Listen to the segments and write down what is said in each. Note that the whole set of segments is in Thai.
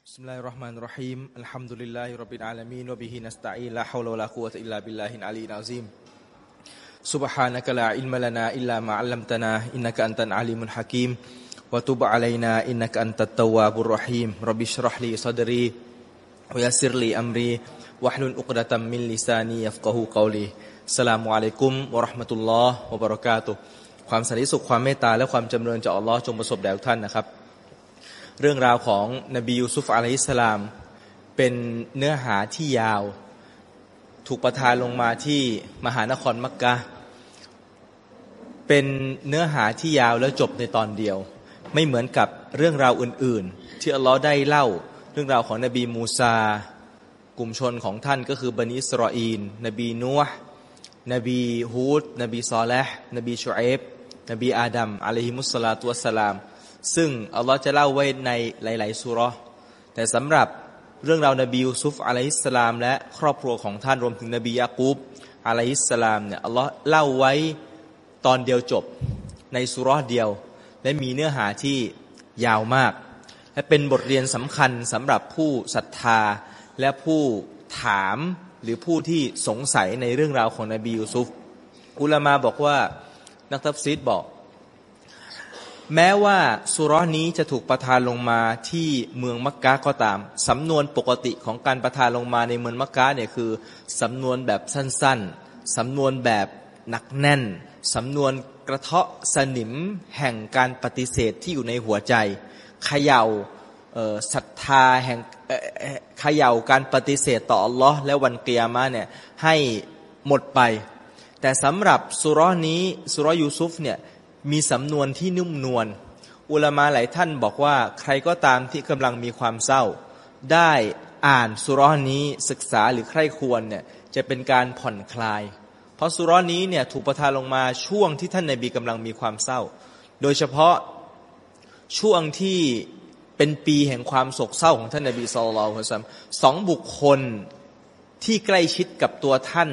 بسم الله الرحمن الرحيم الحمد لله رب العالمين وبه نستعين لا حول ولا قوة إلا بالله العلي العظيم سبحانك لا علم لنا إلا ما علمتنا إنك أنت العليم الحكيم وتب علينا إنك أنت التواب الرحيم رب اشرح لي صدري ويسر لي أمري واحلل عقدة من لساني يفقه قولي السلام عليكم ورحمة الله وبركاته ความสันติสุขความเมตตาและความจำเริญจากอัลลอฮ์จงประสบแด่ทุกท่านนะครับ เรื่องราวของนบียูซุฟอะลัยฮิสสลาม เป็นเนื้อหาที่ยาว ถูกประทานลงมาที่มหานครมักกะ เป็นเนื้อหาที่ยาวแล้วจบในตอนเดียว ไม่เหมือนกับเรื่องราวอื่น ๆ ที่อัลลอฮ์ได้เล่า เรื่องราวของนบีมูซา กลุ่มชนของท่านก็คือบันิสรออีน นบีนัวนบีฮูด นบีซอลห์นบีชูเอฟนบีอาดัมอะลัยฮิมุสลาตุวสสลาม ซึ่งอัลลอฮ์จะเล่าไว้ในหลาย ๆสุรแต่สำหรับเรื่องราวนบียูซุฟอะลัยฮิสสลาม และครอบครัวของท่านรวมถึงนบียากูบอะลัยฮิสสลามเนี่ยอัลลอฮ์เล่าไว้ตอนเดียวจบในสุรเดียว และมีเนื้อหาที่ยาวมาก และเป็นบทเรียนสำคัญสำหรับผู้ศรัทธาและผู้ถามหรือผู้ที่สงสัยในเรื่องราวของนบียูซุฟอุลามาบอกว่านักตัฟซีดบอก แม้ว่าสุรานี้จะถูกประทานลงมาที่เมืองมักกะก็ตาม สำนวนปกติของการประทานลงมาในเมืองมักกะเนี่ยคือ สำนวนแบบสั้นๆ สำนวนแบบหนักแน่น สำนวนกระเทาะสนิมแห่งการปฏิเสธที่อยู่ในหัวใจเขย่าศรัทธาแห่งเขย่าการปฏิเสธต่ออัลลอฮ์และวันเกียร์มาเนี่ยให้หมดไป แต่สำหรับสุร้อนี้สุร้อยูซุฟเนี่ย มีสำนวนที่นุ่มนวลอุลมาหลายท่านบอกว่าใครก็ตามที่กำลังมีความเศร้า ได้อ่านสุร้อนนี้ศึกษาหรือใคร่ควรเนี่ยจะเป็นการผ่อนคลาย เพราะสุร้อนี้เนี่ยถูกประทานลงมาช่วงที่ท่านนบีกำลังมีความเศร้า โดยเฉพาะช่วงที่เป็นปีแห่งความโศกเศร้าของท่านนบีสุลต่านสองบุคคลที่ใกล้ชิดกับตัวท่าน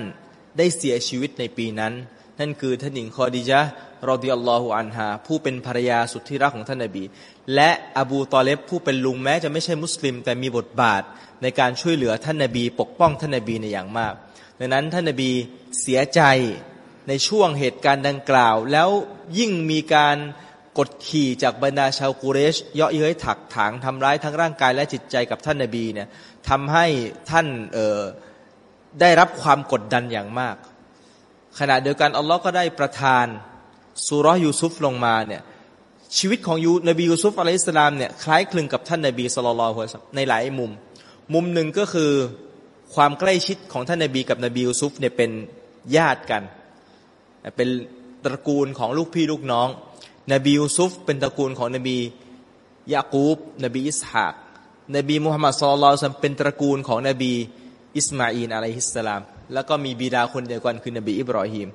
ได้เสียชีวิตในปีนั้น นั่นคือท่านหญิงคอดิจารอดิยัลลอฮุอันฮาผู้เป็นภรรยาสุดที่รักของท่านนบี และอบูตอเลบผู้เป็นลุงแม้จะไม่ใช่มุสลิม แต่มีบทบาทในการช่วยเหลือท่านนบี ปกป้องท่านนบีในอย่างมาก ดังนั้นท่านนบีเสียใจในช่วงเหตุการณ์ดังกล่าว แล้วยิ่งมีการกดขี่จากบรรดาชาวกูเรช เยาะเย้ยถากถางทำร้ายทั้งร่างกายและจิตใจกับท่านนบีเนี่ยทำให้ท่านได้รับความกดดันอย่างมาก ขณะเดียวกันอัลลอฮ์ก็ได้ประทานซูเราะฮฺยูซุฟลงมาเนี่ยชีวิตของยูนบียูซุฟعليه السلامเนี่ยคล้ายคลึงกับท่านนบี صلى الله عليه وسلمในหลายมุม มุมหนึ่งก็คือความใกล้ชิดของท่านนบีกับนบียูซุฟเนี่ยเป็นญาติกัน เป็นตระกูลของลูกพี่ลูกน้อง นบียูซุฟเป็นตระกูลของนบียากูบ นบีอิสฮากนบีมุฮัมมัดสุลลัลเป็นตระกูลของนบีอิสมาอีนอะลัยฮิสสลาม แล้วก็มีบิดาคนเดียวกันคือนบีอิบรอฮิม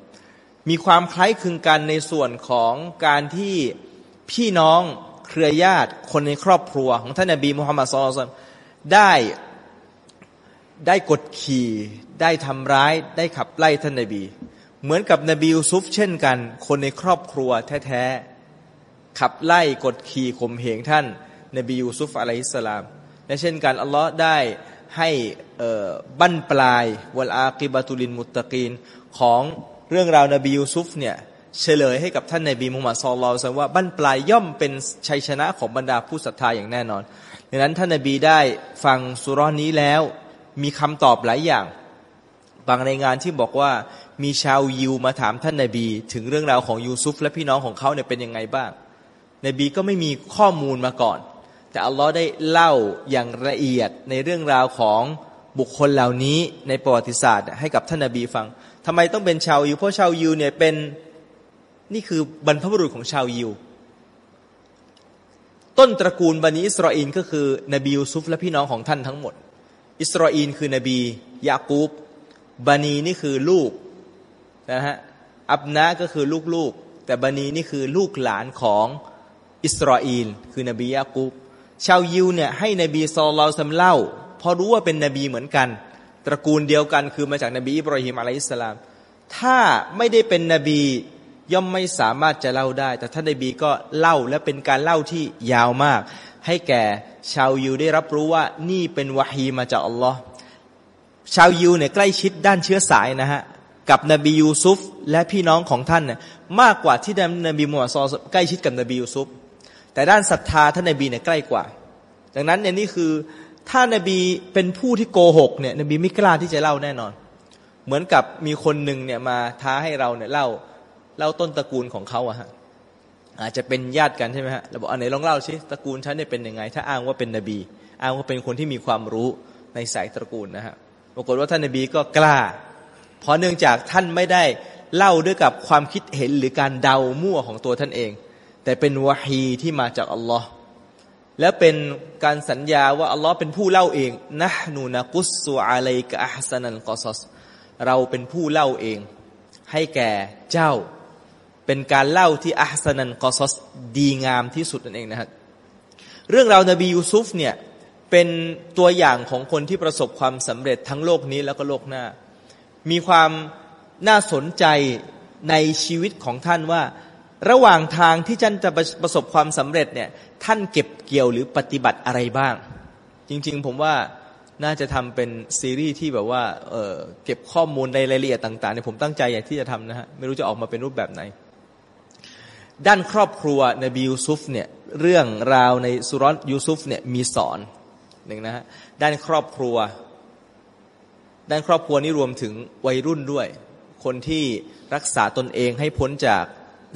มีความคล้ายคลึงกันในส่วนของการที่พี่น้องเครือญาติคนในครอบครัวของท่านนบีมุฮัมมัดสุลลัลได้ได้กดขี่ ได้ทำร้ายได้ขับไล่ท่านนบี เหมือนกับนบียูซุฟเช่นกัน คนในครอบครัวแท้ๆขับไล่กดขี่ข่มเหงท่าน นบียูซุฟอะลัยฮิสสลามและเช่นกันอัลลอฮ์ได้ ให้บั้นปลาย วัลอากิบะตุลินมุตตะกีน ของเรื่องราวนบียูซุฟเนี่ยเฉลยให้กับท่านนบีมุฮัมมัดสุลลัลว่าบั้นปลายย่อมเป็นชัยชนะของบรรดาผู้ศรัทธาอย่างแน่นอนดังนั้นท่านนบีได้ฟังสุรานี้แล้วมีคำตอบหลายอย่าง บางในงานที่บอกว่ามีชาวยิวมาถามท่านนบี ถึงเรื่องราวของยูซุฟและพี่น้องของเขาเนี่ยเป็นยังไงบ้างนบีก็ไม่มีข้อมูลมาก่อน แต่อัลลอฮ์ได้เล่าอย่างละเอียดในเรื่องราวของบุคคลเหล่านี้ในประวัติศาสตร์ ให้กับท่านนบีฟังทำไมต้องเป็นชาวยิว เพราะชาวยิวเนี่ยเป็นนี่คือบรรพบุรุษของชาวยิว ต้นตระกูลบันิอิสราเอลก็คือนบียูซุฟและพี่น้องของท่านทั้งหมด อิสราเอลคือนบียากูบบันีนี่คือลูกนะฮะอับนะก็คือลูกๆ แต่บันีนี่คือลูกหลานของอิสราเอลคือนบียากูบ ชาวยิวเนี่ยให้นบีซอลเราซัมเล่าพอรู้ว่าเป็นนบีเหมือนกัน ตระกูลเดียวกันคือมาจากนบีอิบราฮิมอะลัยฮิสสลาม ถ้าไม่ได้เป็นนบีย่อมไม่สามารถจะเล่าได้ แต่ท่านนบีก็เล่าและเป็นการเล่าที่ยาวมาก ให้แก่ชาวยิวได้รับรู้ว่านี่เป็นวะฮีมาจากอัลลอฮ์ชาวยิวเนี่ยใกล้ชิดด้านเชื้อสายนะฮะกับนบียูซุฟและพี่น้องของท่านเนี่ยมากกว่าที่นบีมูฮัมมัดซอใกล้ชิดกับนบียูซุฟ แต่ด้านศรัทธาท่านนบีเนี่ยใกล้กว่า ดังนั้นเนี่ยนี่คือถ้านบีเป็นผู้ที่โกหกเนี่ยนบีไม่กล้าที่จะเล่าแน่นอน เหมือนกับมีคนหนึ่งเนี่ยมาท้าให้เราเนี่ยเล่าเล่าต้นตระกูลของเขาอะฮะอาจจะเป็นญาติกันใช่ไหมฮะเราบอกอันไหนลองเล่าสิตระกูลฉันเนี่ยเป็นยังไง ถ้าอ้างว่าเป็นนบี อ้างว่าเป็นคนที่มีความรู้ในสายตระกูลนะฮะปรากฏว่าท่านนบีก็กล้า เพราะเนื่องจากท่านไม่ได้เล่าด้วยกับความคิดเห็นหรือการเดามั่วของตัวท่านเอง แต่เป็นวะฮีที่มาจากอัลลอฮ์และเป็นการสัญญาว่าอัลลอฮ์เป็นผู้เล่าเองนะนูนักุสุอะลัยกะอัสนันกอซสเราเป็นผู้เล่าเอง ให้แก่เจ้า เป็นการเล่าที่อัสนันกอซสดีงามที่สุดนั่นเองนะครับเรื่องราวนบียูซุฟเนี่ยเป็นตัวอย่างของคนที่ประสบความสำเร็จทั้งโลกนี้แล้วก็โลกหน้า มีความน่าสนใจในชีวิตของท่านว่า ระหว่างทางที่ท่านจะประสบความสำเร็จเนี่ยท่านเก็บเกี่ยวหรือปฏิบัติอะไรบ้าง จริงๆ ผมว่าน่าจะทำเป็นซีรีส์ที่แบบว่าเเก็บข้อมูลในรายละเอียดต่างๆเนี่ยผมตั้งใจอยากที่จะทำนะฮะไม่รู้จะออกมาเป็นรูปแบบไหน ด้านครอบครัวนบียูซุฟเนี่ยเรื่องราวในสุรยูซุฟเนี่ยมีสอนหนึ่งนะฮะด้านครอบครัว ด้านครอบครัวนี่รวมถึงวัยรุ่นด้วย คนที่รักษาตนเองให้พ้นจาก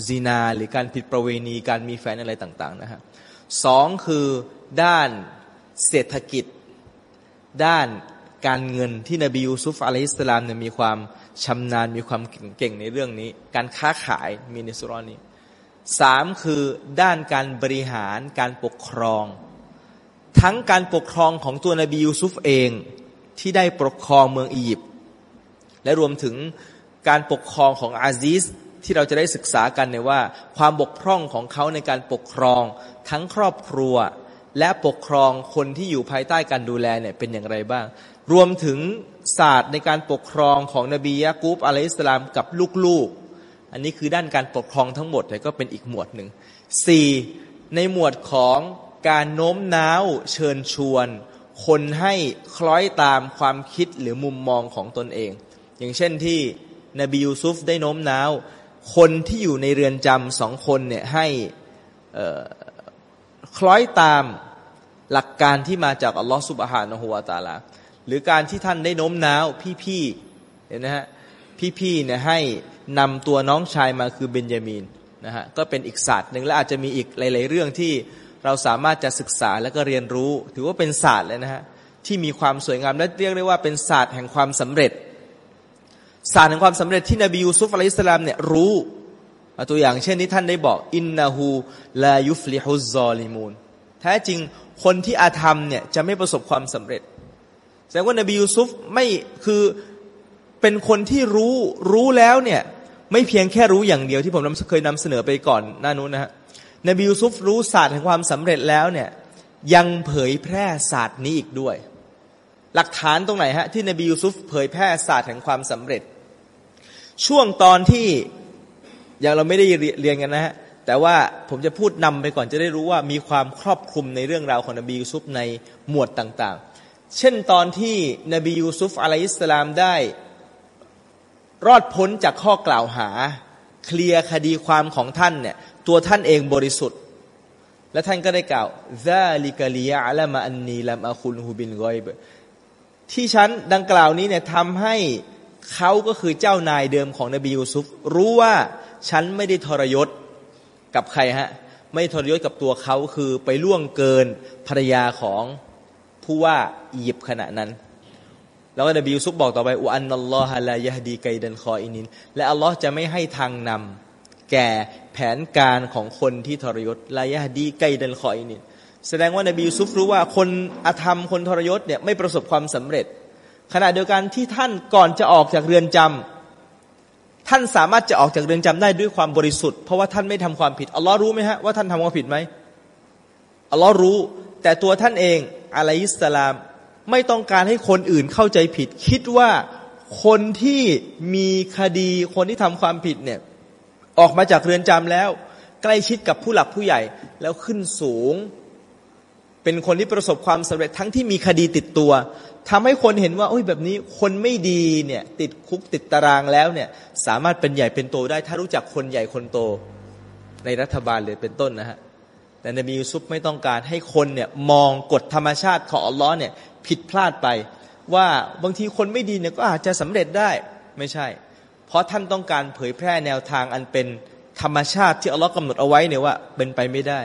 ซีนาหรือการผิดประเวณีการมีแฟนอะไรต่างๆนะฮะสองคือด้านเศรษฐกิจ ด้านการเงินที่นบียูซุฟอะลัยฮิสสลามเนี่ยมีความชำนาญมีความเก่งในเรื่องนี้ การค้าขายมีในสุรนี้สามคือด้านการบริหารการปกครอง ทั้งการปกครองของตัวนบียูซุฟเองที่ได้ปกครองเมืองอียิปต์และรวมถึงการปกครองของอาซิส ที่เราจะได้ศึกษากันเนี่ยว่า ความบกพร่องของเขาในการปกครอง ทั้งครอบครัว และปกครองคนที่อยู่ภายใต้การดูแลเนี่ยเป็นอย่างไรบ้าง รวมถึงศาสตร์ในการปกครองของนบียะกูบอะลัยฮิสลามกับลูกๆ อันนี้คือด้านการปกครองทั้งหมดแต่ก็เป็นอีกหมวดหนึ่งสี่ในหมวดของการโน้มน้าวเชิญชวน คนให้คล้อยตามความคิดหรือมุมมองของตนเอง อย่างเช่นที่นบียูซุฟได้โน้มน้าว คนที่อยู่ในเรือนจำสองคนเนี่ยให้คล้อยตามหลักการที่มาจากอัลลอฮฺสุบฮานะฮุวาตาลาหรือการที่ท่านได้โน้มน้าวพี่ๆเห็นนะฮะพี่ๆเนี่ยให้นำตัวน้องชายมาคือเบนยามีนนะฮะก็เป็นอีกศาสตร์หนึ่งและอาจจะมีอีกหลาย ๆ เรื่องที่เราสามารถจะศึกษาและก็เรียนรู้ ถือว่าเป็นศาสตร์เลยนะฮะที่มีความสวยงามและเรียกได้ว่าเป็นศาสตร์แห่งความสำเร็จ ศาสตร์แห่งความสำเร็จที่นบียูซุฟอะลัยฮิสลามเนี่ยรู้ตัวอย่างเช่นที่ท่านได้บอกอินนาหูลายุฟลิฮุซซอลิมูนแท้จริงคนที่อาธรรมเนี่ยจะไม่ประสบความสำเร็จ แสดงว่านบียูซุฟไม่คือเป็นคนที่รู้รู้แล้วเนี่ยไม่เพียงแค่รู้อย่างเดียวที่ผมเคยนำเสนอไปก่อนหน้านู้นนะฮะนบียูซุฟรู้ศาสตร์แห่งความสำเร็จแล้วเนี่ยยังเผยแพร่ศาสตร์นี้อีกด้วย หลักฐานตรงไหนฮะที่นบียูซุฟเผยแพร่ศาสตร์แห่งความสำเร็จ ช่วงตอนที่อย่างเราไม่ได้เรียนกันนะฮะแต่ว่าผมจะพูดนำไปก่อนจะได้รู้ว่ามีความครอบคลุมในเรื่องราวของนบียูซุฟในหมวดต่างๆ เช่นตอนที่นบียูซุฟอะลัยฮิสลามได้ รอดพ้นจากข้อกล่าวหา เคลียร์คดีความของท่านเนี่ยตัวท่านเองบริสุทธิ์ และท่านก็ได้กล่าวซาลิกาลียะละมาอันนีละมาคุณฮูบินกอยบที่ฉันดังกล่าวนี้เนี่ยทำให้ เขาก็คือเจ้านายเดิมของนบียูซุฟรู้ว่าฉันไม่ได้ทรยศกับใครฮะไม่ทรยศกับตัวเขาคือไปล่วงเกินภรรยาของผู้ว่าอียิปต์ขณะนั้น แล้วนบียูซุฟบอกต่อไปوأن الله لا يهدي كيد الخائنين และอัลลอฮ์จะไม่ให้ทางนำแก่แผนการของคนที่ทรยศلا يهدي كيد الخائنين แสดงว่านบียูซุฟรู้ว่าคนอธรรมคนทรยศเนี่ยไม่ประสบความสำเร็จ ขณะเดียวกันที่ท่านก่อนจะออกจากเรือนจำท่านสามารถจะออกจากเรือนจำได้ด้วยความบริสุทธิ์เพราะว่าท่านไม่ทำความผิดอัลลอฮ์รู้ไหมฮะว่าท่านทำความผิดไหมอัลลอฮ์รู้ แต่ตัวท่านเองอะลัยฮิสสลาม ไม่ต้องการให้คนอื่นเข้าใจผิด คิดว่าคนที่มีคดีคนที่ทำความผิดเนี่ยออกมาจากเรือนจำแล้ว ใกล้ชิดกับผู้หลักผู้ใหญ่แล้วขึ้นสูง เป็นคนที่ประสบความสำเร็จทั้งที่มีคดีติดตัว ทำให้คนเห็นว่าโอ้ยแบบนี้คนไม่ดีเนี่ยติดคุกติดตารางแล้วเนี่ยสามารถเป็นใหญ่เป็นโตได้ ถ้ารู้จักคนใหญ่คนโตในรัฐบาลเลยเป็นต้นนะฮะแต่นบียูซุฟไม่ต้องการให้คนเนี่ยมองกฎธรรมชาติของอัลลอฮ์เนี่ยผิดพลาดไป ว่าบางทีคนไม่ดีเนี่ยก็อาจจะสำเร็จได้ไม่ใช่ เพราะท่านต้องการเผยแพร่แนวทางอันเป็นธรรมชาติที่อัลลอฮ์กำหนดเอาไว้เนี่ยว่าเป็นไปไม่ได้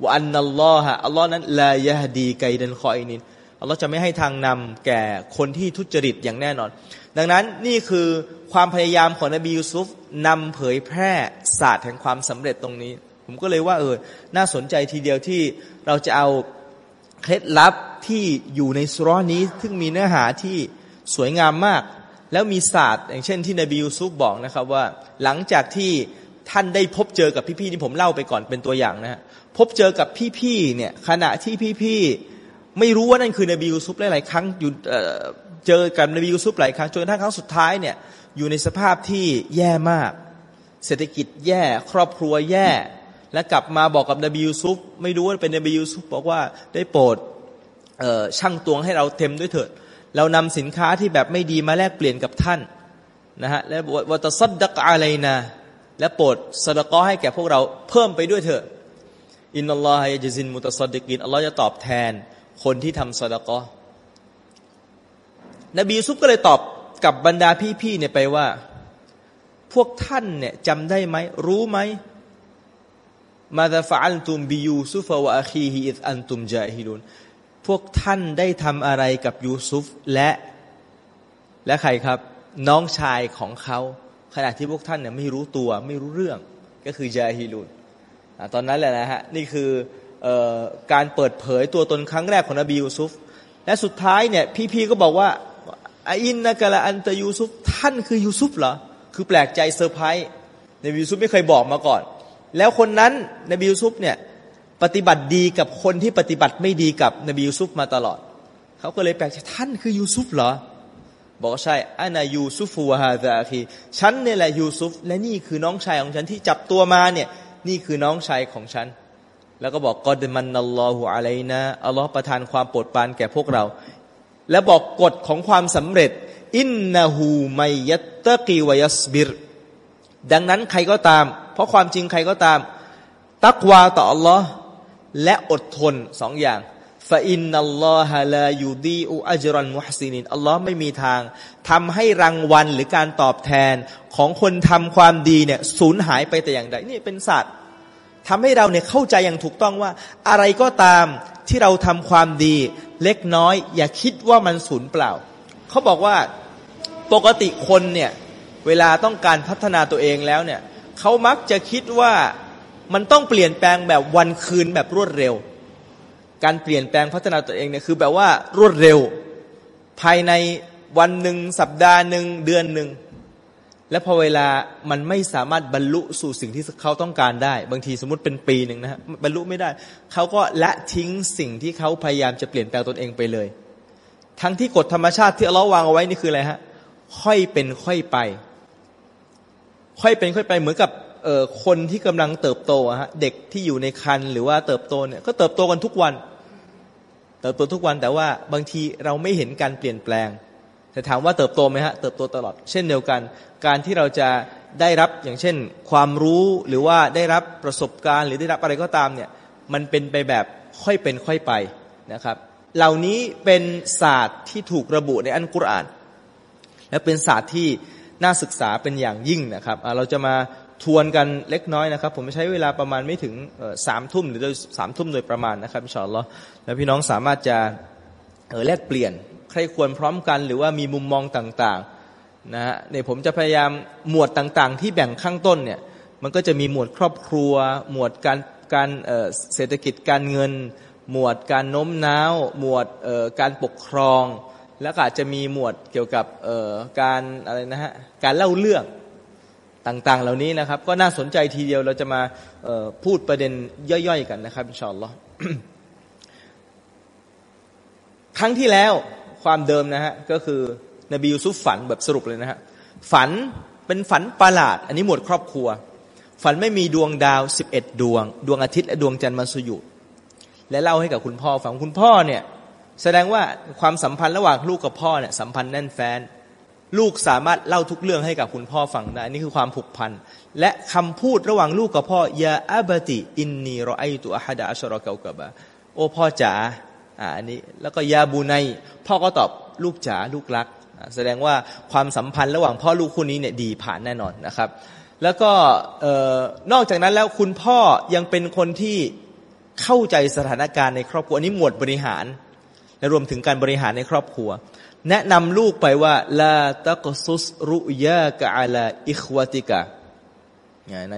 ว่าอันนัลลอฮะอัลลอฮ์นั้นลายะดีไกดันคอยนิน อัลลอฮ์จะไม่ให้ทางนำแก่คนที่ทุจริตอย่างแน่นอน ดังนั้นนี่คือความพยายามของนบียูซุฟนำเผยแพร่ศาสตร์แห่งความสำเร็จตรงนี้ ผมก็เลยว่าเออน่าสนใจทีเดียวที่เราจะเอาเคล็ดลับที่อยู่ในสุรนี้ ซึ่งมีเนื้อหาที่สวยงามมาก แล้วมีศาสตร์ อย่างเช่นที่นบียูซุฟบอกนะครับว่า หลังจากที่ท่านได้พบเจอกับพี่ๆที่ผมเล่าไปก่อนเป็นตัวอย่างนะฮะพบเจอกับพี่ๆเนี่ยขณะที่พี่ๆ ไม่รู้ว่านั่นคือนบียูซุฟหลายๆครั้งอยู่เจอกับนบียูซุฟหลายครั้งจนกระทั่งครั้งสุดท้ายเนี่ยอยู่ในสภาพที่แย่มาก เศรษฐกิจแย่ครอบครัวแย่ และกลับมาบอกกับนบียูซุฟไม่รู้ว่าเป็นนบียูซุฟบอกว่าได้โปรดช่างตวงให้เราเต็มด้วยเถิด เรานำสินค้าที่แบบไม่ดีมาแลกเปลี่ยนกับท่านนะฮะและวัตซัดดักอะไรนะและโปรดสดกอให้แก่พวกเราเพิ่มไปด้วยเถอะอินนัลลอฮฺยะจินมุตสดิกินอัลลอฮ์จะตอบแทน คนที่ทำสดกอนบียูซุฟก็เลยตอบกับบรรดาพี่ๆเนี่ยไปว่า พวกท่านเนี่ยจำได้ไหม รู้ไหมมาดาฟาลตุมบิยูซุฟวะอาคีฮิอิอันตุมจาฮิลุนพวกท่านได้ทำอะไรกับยูซุฟและ และใครครับ น้องชายของเขาขณะที่พวกท่านเนี่ยไม่รู้ตัวไม่รู้เรื่องก็คือจาฮิลุนตอนนั้นแหละนะฮะนี่คือ การเปิดเผยตัวตนครั้งแรกของนบียูซุฟ และสุดท้ายเนี่ยพี่ๆก็บอกว่าأإنك لأنت يوسفท่านคือยูซุฟเหรอ คือแปลกใจเซอร์ไพรส์นบียูซุฟไม่เคยบอกมาก่อน แล้วคนนั้นนบียูซุฟเนี่ยปฏิบัติดีกับคนที่ปฏิบัติไม่ดีกับนบียูซุฟมาตลอด เขาก็เลยแปลกใจท่านคือยูซุฟเหรอ บอกใช่أنا يوسف وهذا أخيฉันเนี่ยแหละยูซุฟและนี่คือน้องชายของฉันที่จับตัวมาเนี่ยนี่คือน้องชายของฉัน แล้วก็บอกกอดมันนัลลอฮุอะลัยนะอัลลอฮ์ประทานความโปรดปรานแก่พวกเรา และบอกกฎของความสำเร็จ อินนาหูไมยัตตะกีวยัสบิรดังนั้นใครก็ตาม เพราะความจริงใครก็ตาม ตักวาต่ออัลลอฮ์และอดทนสองอย่างฟาอินนัลลอฮะลายูดีอูอัจรันมุฮซินินอัลลอฮ์ไม่มีทางทำให้รางวัลหรือการตอบแทนของคนทำความดีเนี่ยสูญหายไปแต่อย่างใดนี่เป็นศาสตร์ ทำให้เราเนี่ยเข้าใจอย่างถูกต้องว่า อะไรก็ตามที่เราทำความดี เล็กน้อย อย่าคิดว่ามันสูญเปล่า เขาบอกว่าปกติคนเนี่ยเวลาต้องการพัฒนาตัวเองแล้วเนี่ยเขามักจะคิดว่ามันต้องเปลี่ยนแปลงแบบวันคืนแบบรวดเร็ว การเปลี่ยนแปลงพัฒนาตัวเองเนี่ยคือแบบว่ารวดเร็ว ภายในวันหนึ่งสัปดาห์หนึ่งเดือนหนึ่ง และพอเวลามันไม่สามารถบรรลุสู่สิ่งที่เขาต้องการได้ บางทีสมมติเป็นปีหนึ่งนะฮะบรรลุไม่ได้ เขาก็ละทิ้งสิ่งที่เขาพยายามจะเปลี่ยนแปลงตนเองไปเลย ทั้งที่กฎธรรมชาติที่เราวางเอาไว้นี่คืออะไรฮะค่อยเป็นค่อยไป ค่อยเป็นค่อยไปเหมือนกับเออคนที่กำลังเติบโตฮะเด็กที่อยู่ในคันหรือว่าเติบโตเนี่ยก็เติบโตกันทุกวัน เติบโตทุกวันแต่ว่าบางทีเราไม่เห็นการเปลี่ยนแปลง แต่ถามว่าเติบโตไหมฮะเติบโตตลอด เช่นเดียวกัน การที่เราจะได้รับอย่างเช่น ความรู้หรือว่าได้รับประสบการณ์ หรือได้รับอะไรก็ตามเนี่ยมันเป็นไปแบบค่อยเป็นค่อยไปนะครับ เหล่านี้เป็นศาสตร์ที่ถูกระบุในอันกุรอาน และเป็นศาสตร์ที่น่าศึกษาเป็นอย่างยิ่งนะครับเราจะมาทวนกันเล็กน้อยนะครับ ผมใช้เวลาประมาณไม่ถึงสามทุ่มหรือโดยสามทุ่มโดยประมาณนะครับอินชาอัลลอฮ์แล้วพี่น้องสามารถจะแลกเปลี่ยน ใครควรพร้อมกันหรือว่ามีมุมมองต่างๆนะฮะเนี่ยผมจะพยายามหมวดต่างๆ ที่แบ่งข้างต้นเนี่ยมันก็จะมีหมวดครอบครัว หมวดการการเศรษฐกิจการเงิน หมวดการโน้มน้าว หมวดการปกครอง แล้วก็อาจจะมีหมวดเกี่ยวกับการอะไรนะฮะการเล่าเรื่องต่างๆ เหล่านี้นะครับ ก็น่าสนใจทีเดียวเราจะมาพูดประเด็นย่อยๆ กันนะครับอินชาอัลลอฮ์ครั้งที่แล้ว ความเดิมนะฮะก็คือนบียูซุฟฝันแบบสรุปเลยนะฮะฝันเป็นฝันประหลาด อันนี้หมวดครอบครัว ฝันไม่มีดวงดาวสิบเอ็ดดวง ดวงอาทิตย์และดวงจันทร์มาสุยุและเล่าให้กับคุณพ่อฟังคุณพ่อเนี่ยแสดงว่าความสัมพันธ์ระหว่างลูกกับพ่อเนี่ยสัมพันธ์แน่นแฟ้นลูกสามารถเล่าทุกเรื่องให้กับคุณพ่อฟังได้นี่คือความผูกพัน และคำพูดระหว่างลูกกับพ่อยาอับติอินนีรอไอตุอะฮัดะอัชรอเกากะบะโอพ่อจ๋า อ่าอันนี้แล้วก็ยาบูไนพ่อก็ตอบลูกจ๋าลูกรัก แสดงว่าความสัมพันธ์ระหว่างพ่อลูกคู่นี้เนี่ยดีผ่านแน่นอนนะครับ แล้วก็นอกจากนั้นแล้วคุณพ่อยังเป็นคนที่เข้าใจสถานการณ์ในครอบครัวนี้หมวดบริหารและรวมถึงการบริหารในครอบครัว แนะนำลูกไปว่าลาตะกซุสรุยากะอาลาอิควติกะใน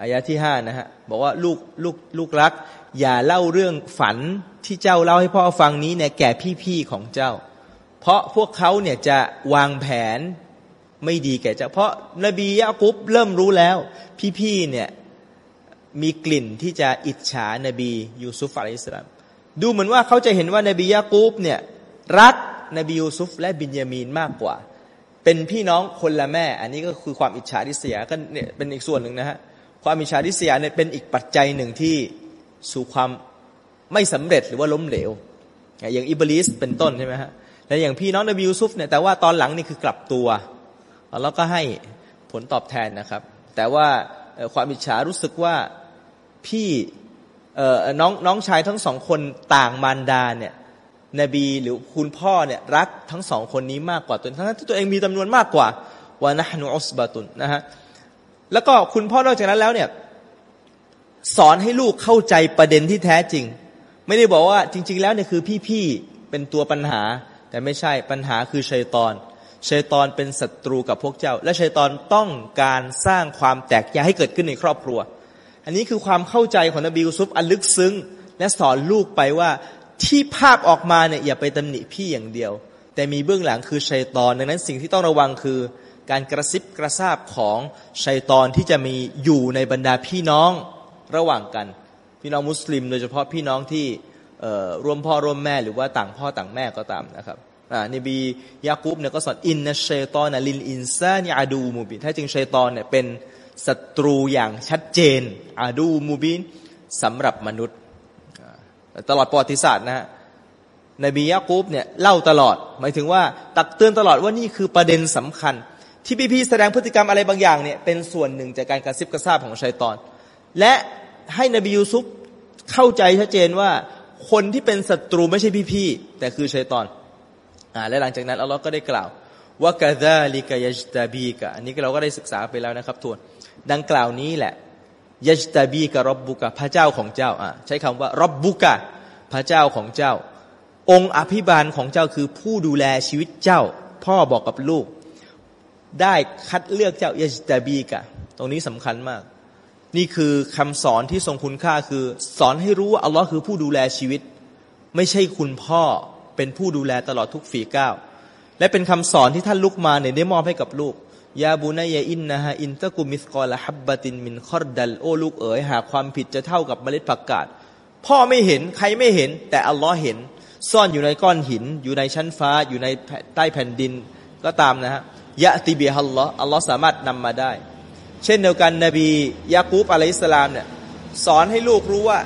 อายะที่ห้านะฮะบอกว่าลูกลูกลูกรัก อย่าเล่าเรื่องฝันที่เจ้าเล่าให้พ่อฟังนี้เนี่ยแก่พี่ๆของเจ้า เพราะพวกเขาเนี่ยจะวางแผนไม่ดีแก่เจ้า เพราะนบียะกุบเริ่มรู้แล้ว พี่ๆเนี่ยมีกลิ่นที่จะอิจฉานบียูซุฟอะลัยฮิสลามดูเหมือนว่าเขาจะเห็นว่านบียะกุบเนี่ยรักนบียูซุฟและบินยามีนมากกว่า เป็นพี่น้องคนละแม่ อันนี้ก็คือความอิจฉาริษยาก็เนี่ยเป็นอีกส่วนหนึ่งนะฮะความอิจฉาริษยาเนี่ยเป็นอีกปัจจัยหนึ่งที่ สู่ความไม่สำเร็จหรือว่าล้มเหลว อย่างอิบลิสเป็นต้นใช่ไหมฮะและอย่างพี่น้องนบียูซุฟเนี่ยแต่ว่าตอนหลังนี่คือกลับตัวแล้วก็ให้ผลตอบแทนนะครับ แต่ว่าความอิจฉารู้สึกว่าพี่น้องน้องชายทั้งสองคนต่างมารดาเนี่ยนบีหรือคุณพ่อเนี่ยรักทั้งสองคนนี้มากกว่าตัวทั้งที่ตัวเองมีจำนวนมากกว่าวานะฮนุอัสบาตุนนะฮะแล้วก็คุณพ่อนอกจากนั้นแล้วเนี่ย สอนให้ลูกเข้าใจประเด็นที่แท้จริง ไม่ได้บอกว่าจริง ๆ แล้วเนี่ยคือพี่ๆเป็นตัวปัญหา แต่ไม่ใช่ปัญหาคือชัยตอนชัยตอนเป็นศัตรูกับพวกเจ้า และชัยตอนต้องการสร้างความแตกแยกให้เกิดขึ้นในครอบครัว อันนี้คือความเข้าใจของนบียูซุฟอันลึกซึ้ง และสอนลูกไปว่าที่ภาพออกมาเนี่ยอย่าไปตำหนิพี่อย่างเดียว แต่มีเบื้องหลังคือชัยตอนดังนั้นสิ่งที่ต้องระวังคือ การกระซิบกระซาบของชัยตอนที่จะมีอยู่ในบรรดาพี่น้อง ระหว่างกัน พี่น้องมุสลิม โดยเฉพาะพี่น้องที่รวมพ่อร่วมแม่หรือว่าต่างพ่อต่างแม่ก็ตามนะครับนบียากุบเนี่ยก็สอนอินนะชัยตอนลินอินซานีอาดูมูบินถ้าจริงชัยตอนเนี่ยเป็นศัตรูอย่างชัดเจนอาดูมูบินสำหรับมนุษย์ ตลอดประวัติศาสตร์นะฮะนบียากุบเนี่ยเล่าตลอด หมายถึงว่าตักเตือนตลอดว่านี่คือประเด็นสำคัญ ที่พี่พี่แสดงพฤติกรรมอะไรบางอย่างเนี่ยเป็นส่วนหนึ่งจากการกระซิบกระซาบของชัยตอน และ ให้นบียูซุฟเข้าใจชัดเจนว่าคนที่เป็นศัตรูไม่ใช่พี่พี่แต่คือชัยตอนอ่าและหลังจากนั้นอัลลอฮ์ก็ได้กล่าวว่ากาซาลิกายจตาบีกะอันนี้เราก็ได้ศึกษาไปแล้วนะครับทวนดังกล่าวนี้แหละยจตาบีกะรบบุกะพระเจ้าของเจ้าอ่าใช้คำว่ารบบุกะพระเจ้าของเจ้า องค์อภิบาลของเจ้าคือผู้ดูแลชีวิตเจ้า พ่อบอกกับลูก ได้คัดเลือกเจ้ายจตาบีกะตรงนี้สำคัญมาก นี่คือคำสอนที่ทรงคุณค่าคือ สอนให้รู้ว่าอัลลอฮ์คือผู้ดูแลชีวิต ไม่ใช่คุณพ่อเป็นผู้ดูแลตลอดทุกฝีก้าวและเป็นคำสอนที่ท่านลุกมาเนี่ยได้มอบให้กับลูกยาบุนยอินนะฮะอินตะกุมิสกอละฮับบตินมินคอรดัลโอลูกเอ๋ยหากความผิดจะเท่ากับเมล็ดผักกาดพ่อไม่เห็นใครไม่เห็น แต่อัลลอฮ์เห็น ซ่อนอยู่ในก้อนหิน อยู่ในชั้นฟ้า อยู่ในใต้แผ่นดินก็ตามนะฮะยะติบิฮัลลอฮ์อัลลอฮ์สามารถนำมาได้ เช่นเดียวกันนบียากูบอะลัยสลามเนี่ยสอนให้ลูกรู้ว่า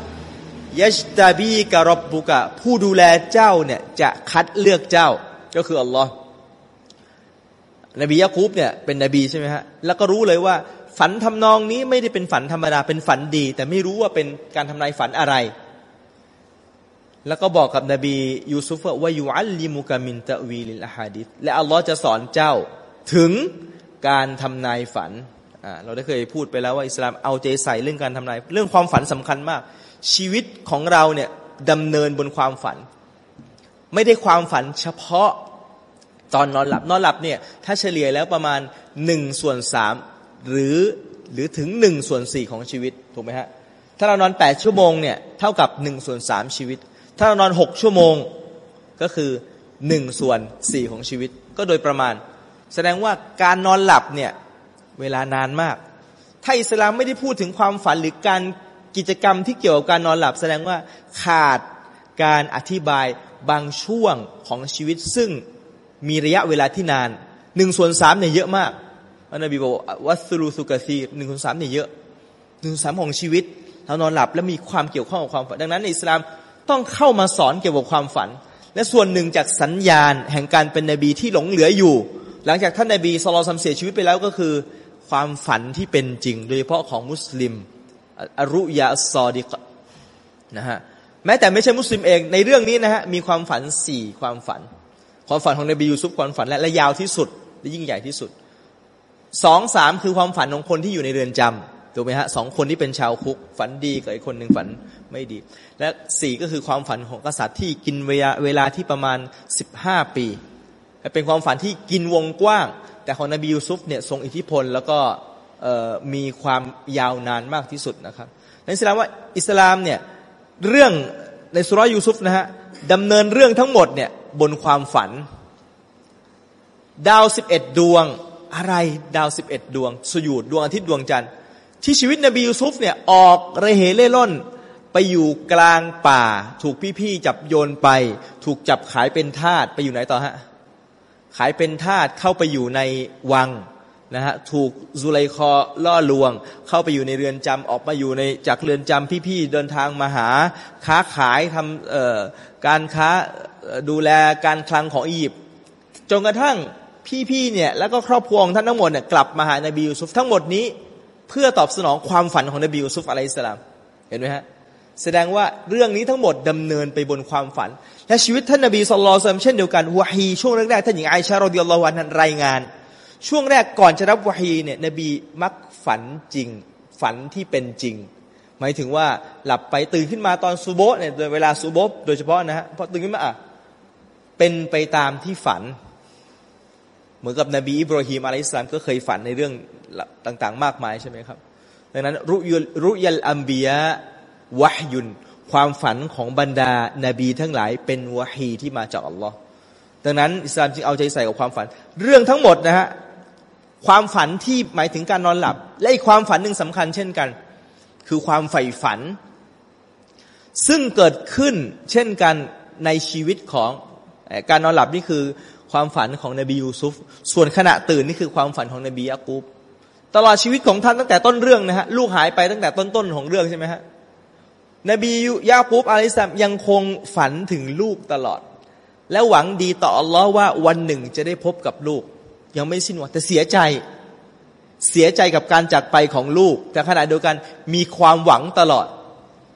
ยัชตาบีกะรบบุกะ ผู้ดูแลเจ้าเนี่ยจะคัดเลือกเจ้าก็คืออัลลอฮ์นบียะคูบเนี่ยเป็นนบีใช่ไหมฮะแล้วก็รู้เลยว่า ฝันทำนองนี้ไม่ได้เป็นฝันธรรมดาเป็นฝันดี แต่ไม่รู้ว่าเป็นการทำนายฝันอะไร แล้วก็บอกกับนบียูซุฟว่ายูอัลลิมุกามินตะวีลิลฮะดิษและอัลลอฮ์จะสอนเจ้าถึงการทำนายฝัน เราได้เคยพูดไปแล้วว่าอิสลามเอาใจใส่เรื่องการทำนายเรื่องความฝันสำคัญมาก ชีวิตของเราเนี่ยดำเนินบนความฝัน ไม่ได้ความฝันเฉพาะตอนนอนหลับนอนหลับเนี่ยถ้าเฉลี่ยแล้วประมาณหนึ่งส่วนสามหรือหรือถึงหนึ่งส่วนสี่ของชีวิตถูกไหมฮะถ้าเรานอนแปดชั่วโมงเนี่ยเท่ากับหนึ่งส่วนสามชีวิต ถ้าเรานอนหกชั่วโมงก็คือหนึ่งส่วนสี่ของชีวิต ก็โดยประมาณ แสดงว่าการนอนหลับเนี่ย เวลานานมาก ถ้าอิสลามไม่ได้พูดถึงความฝันหรือการกิจกรรมที่เกี่ยวกับการนอนหลับแสดงว่าขาดการอธิบายบางช่วงของชีวิตซึ่งมีระยะเวลาที่นานหนึ่งส่วนสามเนี่ยเยอะมากอันนบีบอกวัสลูสุกซีหนึ่งส่วนสามเนี่ยเยอะหนึ่งส่วนสามของชีวิตเรานอนหลับและมีความเกี่ยวข้องกับความฝัน ดังนั้นในอิสลามต้องเข้ามาสอนเกี่ยวกับความฝัน และส่วนหนึ่งจากสัญญาณแห่งการเป็นนบีที่หลงเหลืออยู่ หลังจากท่านนบีสุลต่านเสียชีวิตไปแล้วก็คือ ความฝันที่เป็นจริง โดยเฉพาะของมุสลิมอรุยาซอดิกนะฮะแม้แต่ไม่ใช่มุสลิมเองในเรื่องนี้นะฮะมีความฝันสี่ความฝัน ความฝันของนบียูซุฟความฝันและและยาวที่สุดและยิ่งใหญ่ที่สุดสองสามคือความฝันของคนที่อยู่ในเรือนจำถูกไหมฮะสองคนที่เป็นชาวคุก ฝันดีกับอีกคนหนึ่งฝันไม่ดี และสี่ก็คือความฝันของกษัตริย์ที่กินเวลาเวลาที่ประมาณสิบห้าปี เป็นความฝันที่กินวงกว้าง แต่ของนบียูซุฟเนี่ยทรงอิทธิพลแล้วก็มีความยาวนานมากที่สุดนะครับในอิสลามว่าอิสลามเนี่ยเรื่องในสุรยูซุฟนะฮะดำเนินเรื่องทั้งหมดเนี่ยบนความฝัน ดาวสิบเอ็ดดวงอะไรดาวสิบเอ็ดดวง สยุดดวงอาทิตย์ดวงจันทร์ที่ชีวิตนบียูซุฟเนี่ยออกระเหเล่ร่อนไปอยู่กลางป่า ถูกพี่ๆจับโยนไป ถูกจับขายเป็นทาสไปอยู่ไหนต่อฮะ ขายเป็นทาสเข้าไปอยู่ในวังนะฮะถูกซุไลคอล่อลวง เข้าไปอยู่ในเรือนจำออกมาอยู่ในจากเรือนจำพี่ๆเดินทางมาหา ค้าขายทำการค้าดูแลการคลังของอียิปต์จนกระทั่งพี่ๆเนี่ยแล้วก็ครอบครัวของท่านทั้งหมดเนี่ยกลับมาหานบียูซุฟทั้งหมดนี้ เพื่อตอบสนองความฝันของนบียูซุฟอะลัยสลามเห็นไหมฮะ แสดงว่าเรื่องนี้ทั้งหมดดำเนินไปบนความฝัน และชีวิตท่านนบีสุลต่านเช่นเดียวกันวะฮีช่วงแรกๆท่านหญิงไอชาโรดิยัลลอฮุอันนั้นรายงาน ช่วงแรกก่อนจะรับวะฮีเนี่ยนบีมักฝันจริง ฝันที่เป็นจริง หมายถึงว่าหลับไปตื่นขึ้นมาตอนซูโบเนี่ยเวลาซูโบโดยเฉพาะนะฮะพอตื่นขึ้นมาอะเป็นไปตามที่ฝัน เหมือนกับนบีอิบรอฮีมอะลัยสลามก็เคยฝันในเรื่องต่างๆ มากมายใช่ไหมครับดังนั้นรุยรุยัลอัมบียะ วะฮยุน ความฝันของบรรดานาบีทั้งหลายเป็นวะฮีที่มาจากอัลลอฮ์ดังนั้นอิสลามจึงเอาใจใส่กับความฝัน เรื่องทั้งหมดนะฮะความฝันที่หมายถึงการนอนหลับ และอีกความฝันหนึ่งสำคัญเช่นกัน คือความใฝ่ฝัน ซึ่งเกิดขึ้นเช่นกันในชีวิตของการนอนหลับนี่คือความฝันของนบียูซุฟ ส่วนขณะตื่นนี่คือความฝันของนบียากูบ ตลอดชีวิตของท่านตั้งแต่ต้นเรื่องนะฮะลูกหายไปตั้งแต่ต้นๆของเรื่องใช่ไหมฮะ นบียากูบอะลัยสลามยังคงฝันถึงลูกตลอด และหวังดีต่ออัลลอฮ์ว่าวันหนึ่งจะได้พบกับลูก ยังไม่สิ้นหวังแต่เสียใจเสียใจกับการจากไปของลูก แต่ขณะเดียวกันมีความหวังตลอด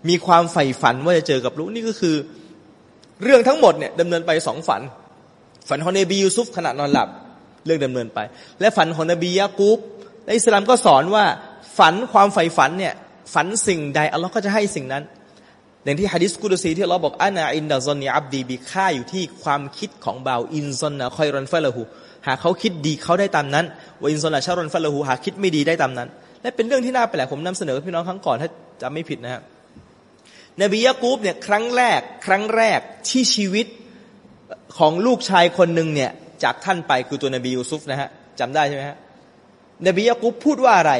มีความใฝ่ฝันว่าจะเจอกับลูกนี่ก็คือ เรื่องทั้งหมดเนี่ยดำเนินไปสองฝัน ฝันของนบียูซุฟขณะนอนหลับ เรื่องดำเนินไป และฝันของนบียะกูบในอิสลามก็สอนว่าฝันความใฝ่ฝันเนี่ยฝันสิ่งใดอัลลอฮ์ก็จะให้สิ่งนั้น อย่างที่ฮะดิษกุดซีที่เราบอกอานาอินดาซอนนีอับดีบีค่าอยู่ที่ความคิดของบ่าวอินซอนนะคอยรันฟะละหูหากเขาคิดดีเขาได้ตามนั้นวอินซอนลาชารอนฟัลหูหากคิดไม่ดีได้ตามนั้น และเป็นเรื่องที่น่าแปลกผมนำเสนอพี่น้องครั้งก่อนถ้าจำไม่ผิดนะครับนบียะกูบเนี่ยครั้งแรกครั้งแรกที่ชีวิตของลูกชายคนหนึ่งเนี่ยจากท่านไปคือตัวนบียูซุฟนะฮะจำได้ใช่ไหมฮะนบียะกูบพูดว่าอะไร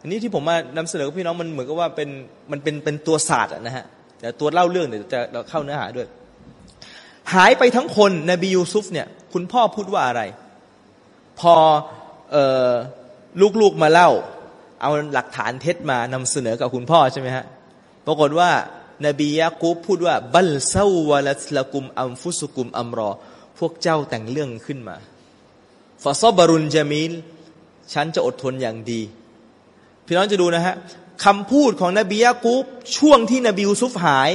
อันนี้ที่ผมมานำเสนอพี่น้องมันเหมือนกับว่าเป็นมันเป็นเป็นตัวศาสตร์นะฮะ แต่ตัวเล่าเรื่องเดี๋ยวจะเราเข้าเนื้อหาด้วย หายไปทั้งคนนบียูซุฟเนี่ยคุณพ่อพูดว่าอะไร พออลูกๆมาเล่า เอาหลักฐานเท็จมานำเสนอกับคุณพ่อใช่ไหมฮะปรากฏว่านบียะกูบพูดว่า บัลเซาวะลัสละกุมอัมฟุสุกุมอัมรอ พวกเจ้าแต่งเรื่องขึ้นมาฟาซอบารุนจามิลฉันจะอดทนอย่างดี พี่น้องจะดูนะฮะ คำพูดของนบียะกูบช่วงที่นบียูซุฟหาย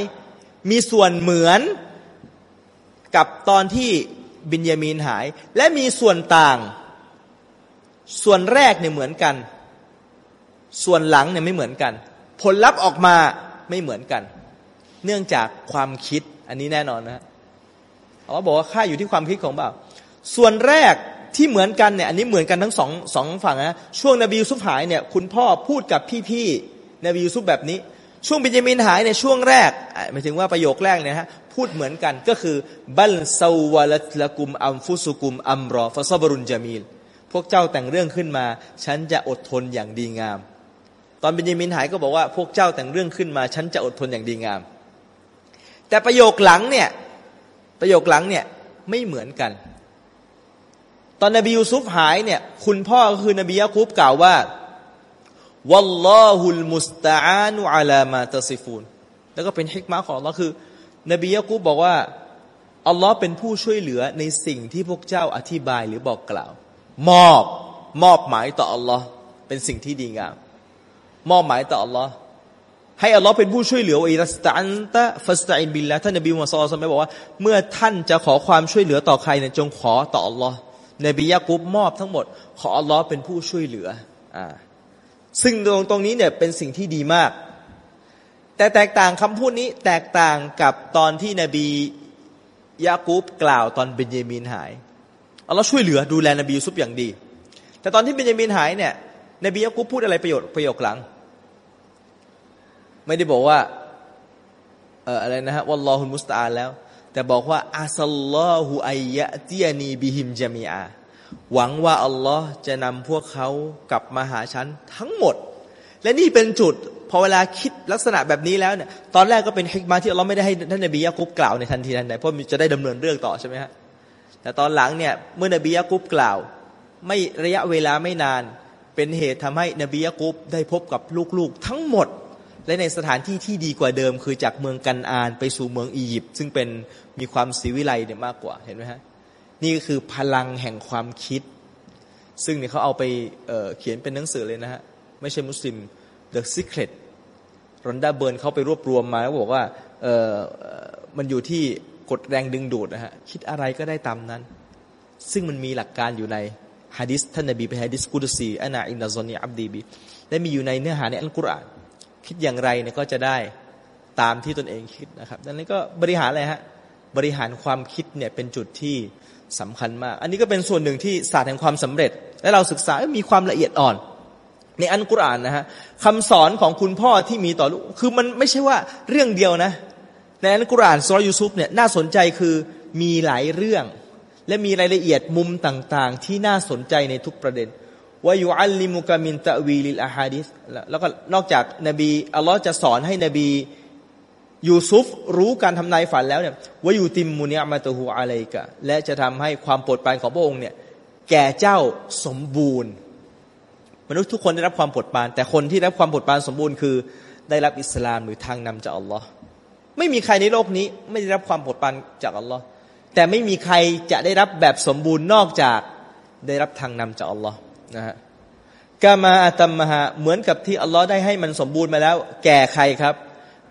มีส่วนเหมือนกับตอนที่บินยามีนหาย และมีส่วนต่าง ส่วนแรกเนี่ยเหมือนกัน ส่วนหลังเนี่ยไม่เหมือนกัน ผลลัพธ์ออกมาไม่เหมือนกัน เนื่องจากความคิดอันนี้แน่นอนนะเขาบอกว่าค่าอยู่ที่ความคิดของบ่าวส่วนแรก ที่เหมือนกันเนี่ยอันนี้เหมือนกันทั้งสองสองฝั่งนะช่วงนบียูซุฟหายเนี่ยคุณพ่อพูดกับพี่ๆนบียูซุฟแบบนี้ ช่วงบินยามินหายเนี่ยช่วงแรกหมายถึงว่าประโยคแรกเนี่ยฮะพูดเหมือนกันก็คือบัลซาวะละกุมอัมฟุสุกุมอัมรอฟาซบรุนจามีลพวกเจ้าแต่งเรื่องขึ้นมา ฉันจะอดทนอย่างดีงาม ตอนเบนยามินหายก็บอกว่าพวกเจ้าแต่งเรื่องขึ้นมา ฉันจะอดทนอย่างดีงาม แต่ประโยคหลังเนี่ยประโยคหลังเนี่ยไม่เหมือนกัน ตอนนบียูซุฟหายเนี่ย คุณพ่อก็คือนบียะคุบกล่าวว่าวัลลอฮุลมุสตาอานุอาลามาตซิฟูนแล้วก็เป็นฮิกมาของเราคือ นบียะกุบบอกว่าอัลลอฮ์เป็นผู้ช่วยเหลือในสิ่งที่พวกเจ้าอธิบายหรือบอกกล่าว มอบมอบหมายต่ออัลลอฮ์เป็นสิ่งที่ดีงาม มอบหมายต่ออัลลอฮ์ให้อัลลอฮ์เป็นผู้ช่วยเหลือإذا استعنت فاستعن باللهท่านนบีมุฮัมมัด صلى الله عليه وسلمบอกว่า เมื่อท่านจะขอความช่วยเหลือต่อใครเนี่ยจงขอต่ออัลลอฮ์ นบียะกุบมอบทั้งหมด ขออัลลอฮ์เป็นผู้ช่วยเหลืออ่าซึ่งตรงตรงนี้เนี่ยเป็นสิ่งที่ดีมาก แต่แตกต่างคำพูดนี้แตกต่างกับตอนที่นบียากูบกล่าวตอนเบนยามินหายอัลลอฮ์ช่วยเหลือดูแลนบียูซุปอย่างดี แต่ตอนที่เบนยามินหายเนี่ยนบียากูบพูดอะไรประโยชน์ประโยคหลัง ไม่ได้บอกว่าเอออะไรนะฮะวัลลอฮุมุสตาแล้ว แต่บอกว่าอัสลลอฮุอัยยะตียนีบิฮิมจามีอาหวังว่าอัลลอฮ์จะนำพวกเขากลับมาหาฉันทั้งหมด และนี่เป็นจุดพอเวลาคิดลักษณะแบบนี้แล้วเนี่ยตอนแรกก็เป็นฮิกมาที่เราไม่ได้ให้ท่านนบียะกุบกล่าวในทันทีทันใดเพราะจะได้ดำเนินเรื่องต่อใช่ไหมฮะแต่ตอนหลังเนี่ยเมื่อนบียะกุบกล่าว ไม่ระยะเวลาไม่นาน เป็นเหตุทำให้นบียะกุบได้พบกับลูกๆทั้งหมด และในสถานที่ที่ดีกว่าเดิม คือจากเมืองกันอานไปสู่เมืองอียิปต์ซึ่งเป็นมีความสีวิไลเนี่ยมากกว่าเห็นไหมฮะนี่ก็คือพลังแห่งความคิด ซึ่งเนี่ยเขาเอาไปเเขียนเป็นหนังสือเลยนะฮะ ไม่ใช่มุสลิม The Secret รอนด้าเบิร์นเขาไปรวบรวมมาแล้วบอกว่ามันอยู่ที่กดแรงดึงดูดนะฮะ คิดอะไรก็ได้ตามนั้น ซึ่งมันมีหลักการอยู่ในฮะดิษท่านนบีเป็นฮะดิษกุดซีอานาอินนาซอนีอับดีบีได้มีอยู่ในเนื้อหาในอัลกุรอาน คิดอย่างไรเนี่ยก็จะได้ตามที่ตนเองคิดนะครับดังนั้นก็บริหารอะไรฮะบริหารความคิดเนี่ยเป็นจุดที่สำคัญมาก อันนี้ก็เป็นส่วนหนึ่งที่ศาสตร์แห่งความสำเร็จ และเราศึกษามีความละเอียดอ่อน ในอันกุรอานนะฮะคำสอนของคุณพ่อที่มีต่อลูกคือมันไม่ใช่ว่าเรื่องเดียวนะ ในอันกุรอานซูเราะฮฺยูซุฟเนี่ยน่าสนใจคือมีหลายเรื่อง และมีรายละเอียดมุมต่างๆ ที่น่าสนใจในทุกประเด็น ويعلمك من تأويل الأحاديثแล้วก็นอกจากนบีอัลลอฮ์จะสอนให้นบียูซุฟรู้การทำนายฝันแล้วเนี่ยويتم نعمته عليكและจะทำให้ความโปรดปรานของพระองค์เนี่ยแก่เจ้าสมบูรณ์ มนุษย์ทุกคนได้รับความโปวดปราน แต่คนที่ได้รับความโปวดปรานสมบูรณ์คือ ได้รับอิสลามหรือทางนำจากอัลลอฮ์ไม่มีใครในโลกนี้ไม่ได้รับความโปวดปรานจากอัลลอฮ์แต่ไม่มีใครจะได้รับแบบสมบูรณ์นอกจากได้รับทางนำจากอัลลอฮ์ นะฮะกามาอัตมหะเหมือนกับที่อัลลอฮ์ได้ให้มันสมบูรณ์มาแล้ว แก่ใครครับ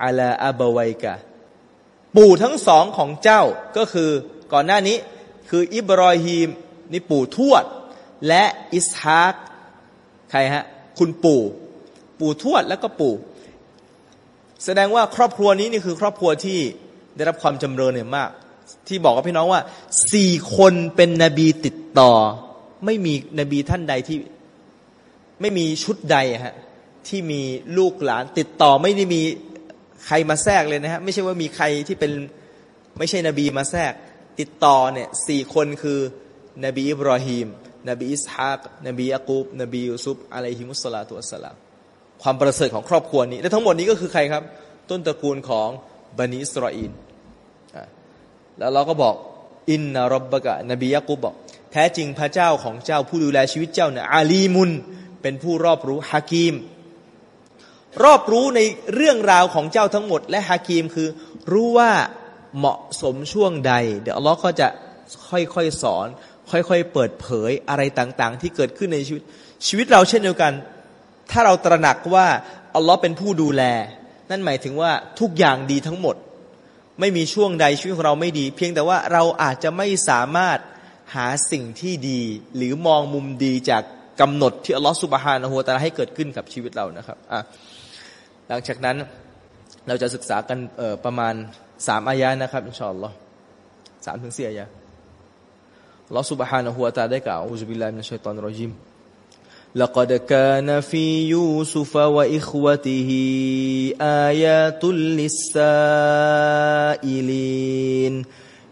อัลาอับวัยกะ ปู่ทั้งสองของเจ้าก็คือก่อนหน้านี้คืออิบรอฮีมนี่ปู่ทวด และอิสฮากใครฮะคุณปู่ ปู่ทวดแล้วก็ปู่ แสดงว่าครอบครัวนี้นี่คือครอบครัวที่ได้รับความจำเริญเนี่ยมาก ที่บอกกับพี่น้องว่าสี่คนเป็นนบีติดต่อ ไม่มีนบีท่านใดที่ ไม่มีชุดใดฮะที่มีลูกหลานติดต่อไม่ได้มีใครมาแทรกเลยนะฮะไม่ใช่ว่ามีใครที่เป็นไม่ใช่นบีมาแทรก ติดต่อเนี่ยสี่คนคือนบีอิบรอฮีม นบีอิสฮากนบียากูบ นบียูซุฟอะลัยฮิมุสลาตุสลามความประเสริฐของครอบครัวนี้ และทั้งหมดนี้ก็คือใครครับ ต้นตระกูลของบันิอิสราเอลแล้วเราก็บอกอินนารบบกะนบียากูบบอก แท้จริงพระเจ้าของเจ้าผู้ดูแลชีวิตเจ้าเนี่ยอาลีมุน เป็นผู้รอบรู้ฮากีม รอบรู้ในเรื่องราวของเจ้าทั้งหมด และฮากีมคือ รู้ว่าเหมาะสมช่วงใด เดี๋ยวอัลลอฮ์ก็จะค่อยๆสอน ค่อยๆเปิดเผยอะไรต่างๆ ที่เกิดขึ้นในชีวิต ชีวิตเราเช่นเดียวกัน ถ้าเราตระหนักว่าอัลลอฮ์เป็นผู้ดูแล นั่นหมายถึงว่าทุกอย่างดีทั้งหมด ไม่มีช่วงใดชีวิตของเราไม่ดี เพียงแต่ว่าเราอาจจะไม่สามารถ หาสิ่งที่ดี หรือมองมุมดีจากกำหนดที่อัลลอฮ์สุบฮานะฮูวตาลาให้เกิดขึ้นกับชีวิตเรานะครับอ่ะหลังจากนั้นเราจะศึกษากันประมาณสามอายะนะครับอินชาอัลลอฮ์สามถึงสี่อายะ الله سبحانه وتعالى أعوذ بالله من الشيطان الرجيم لقد كان في يوسف وإخوته آيات للسائلين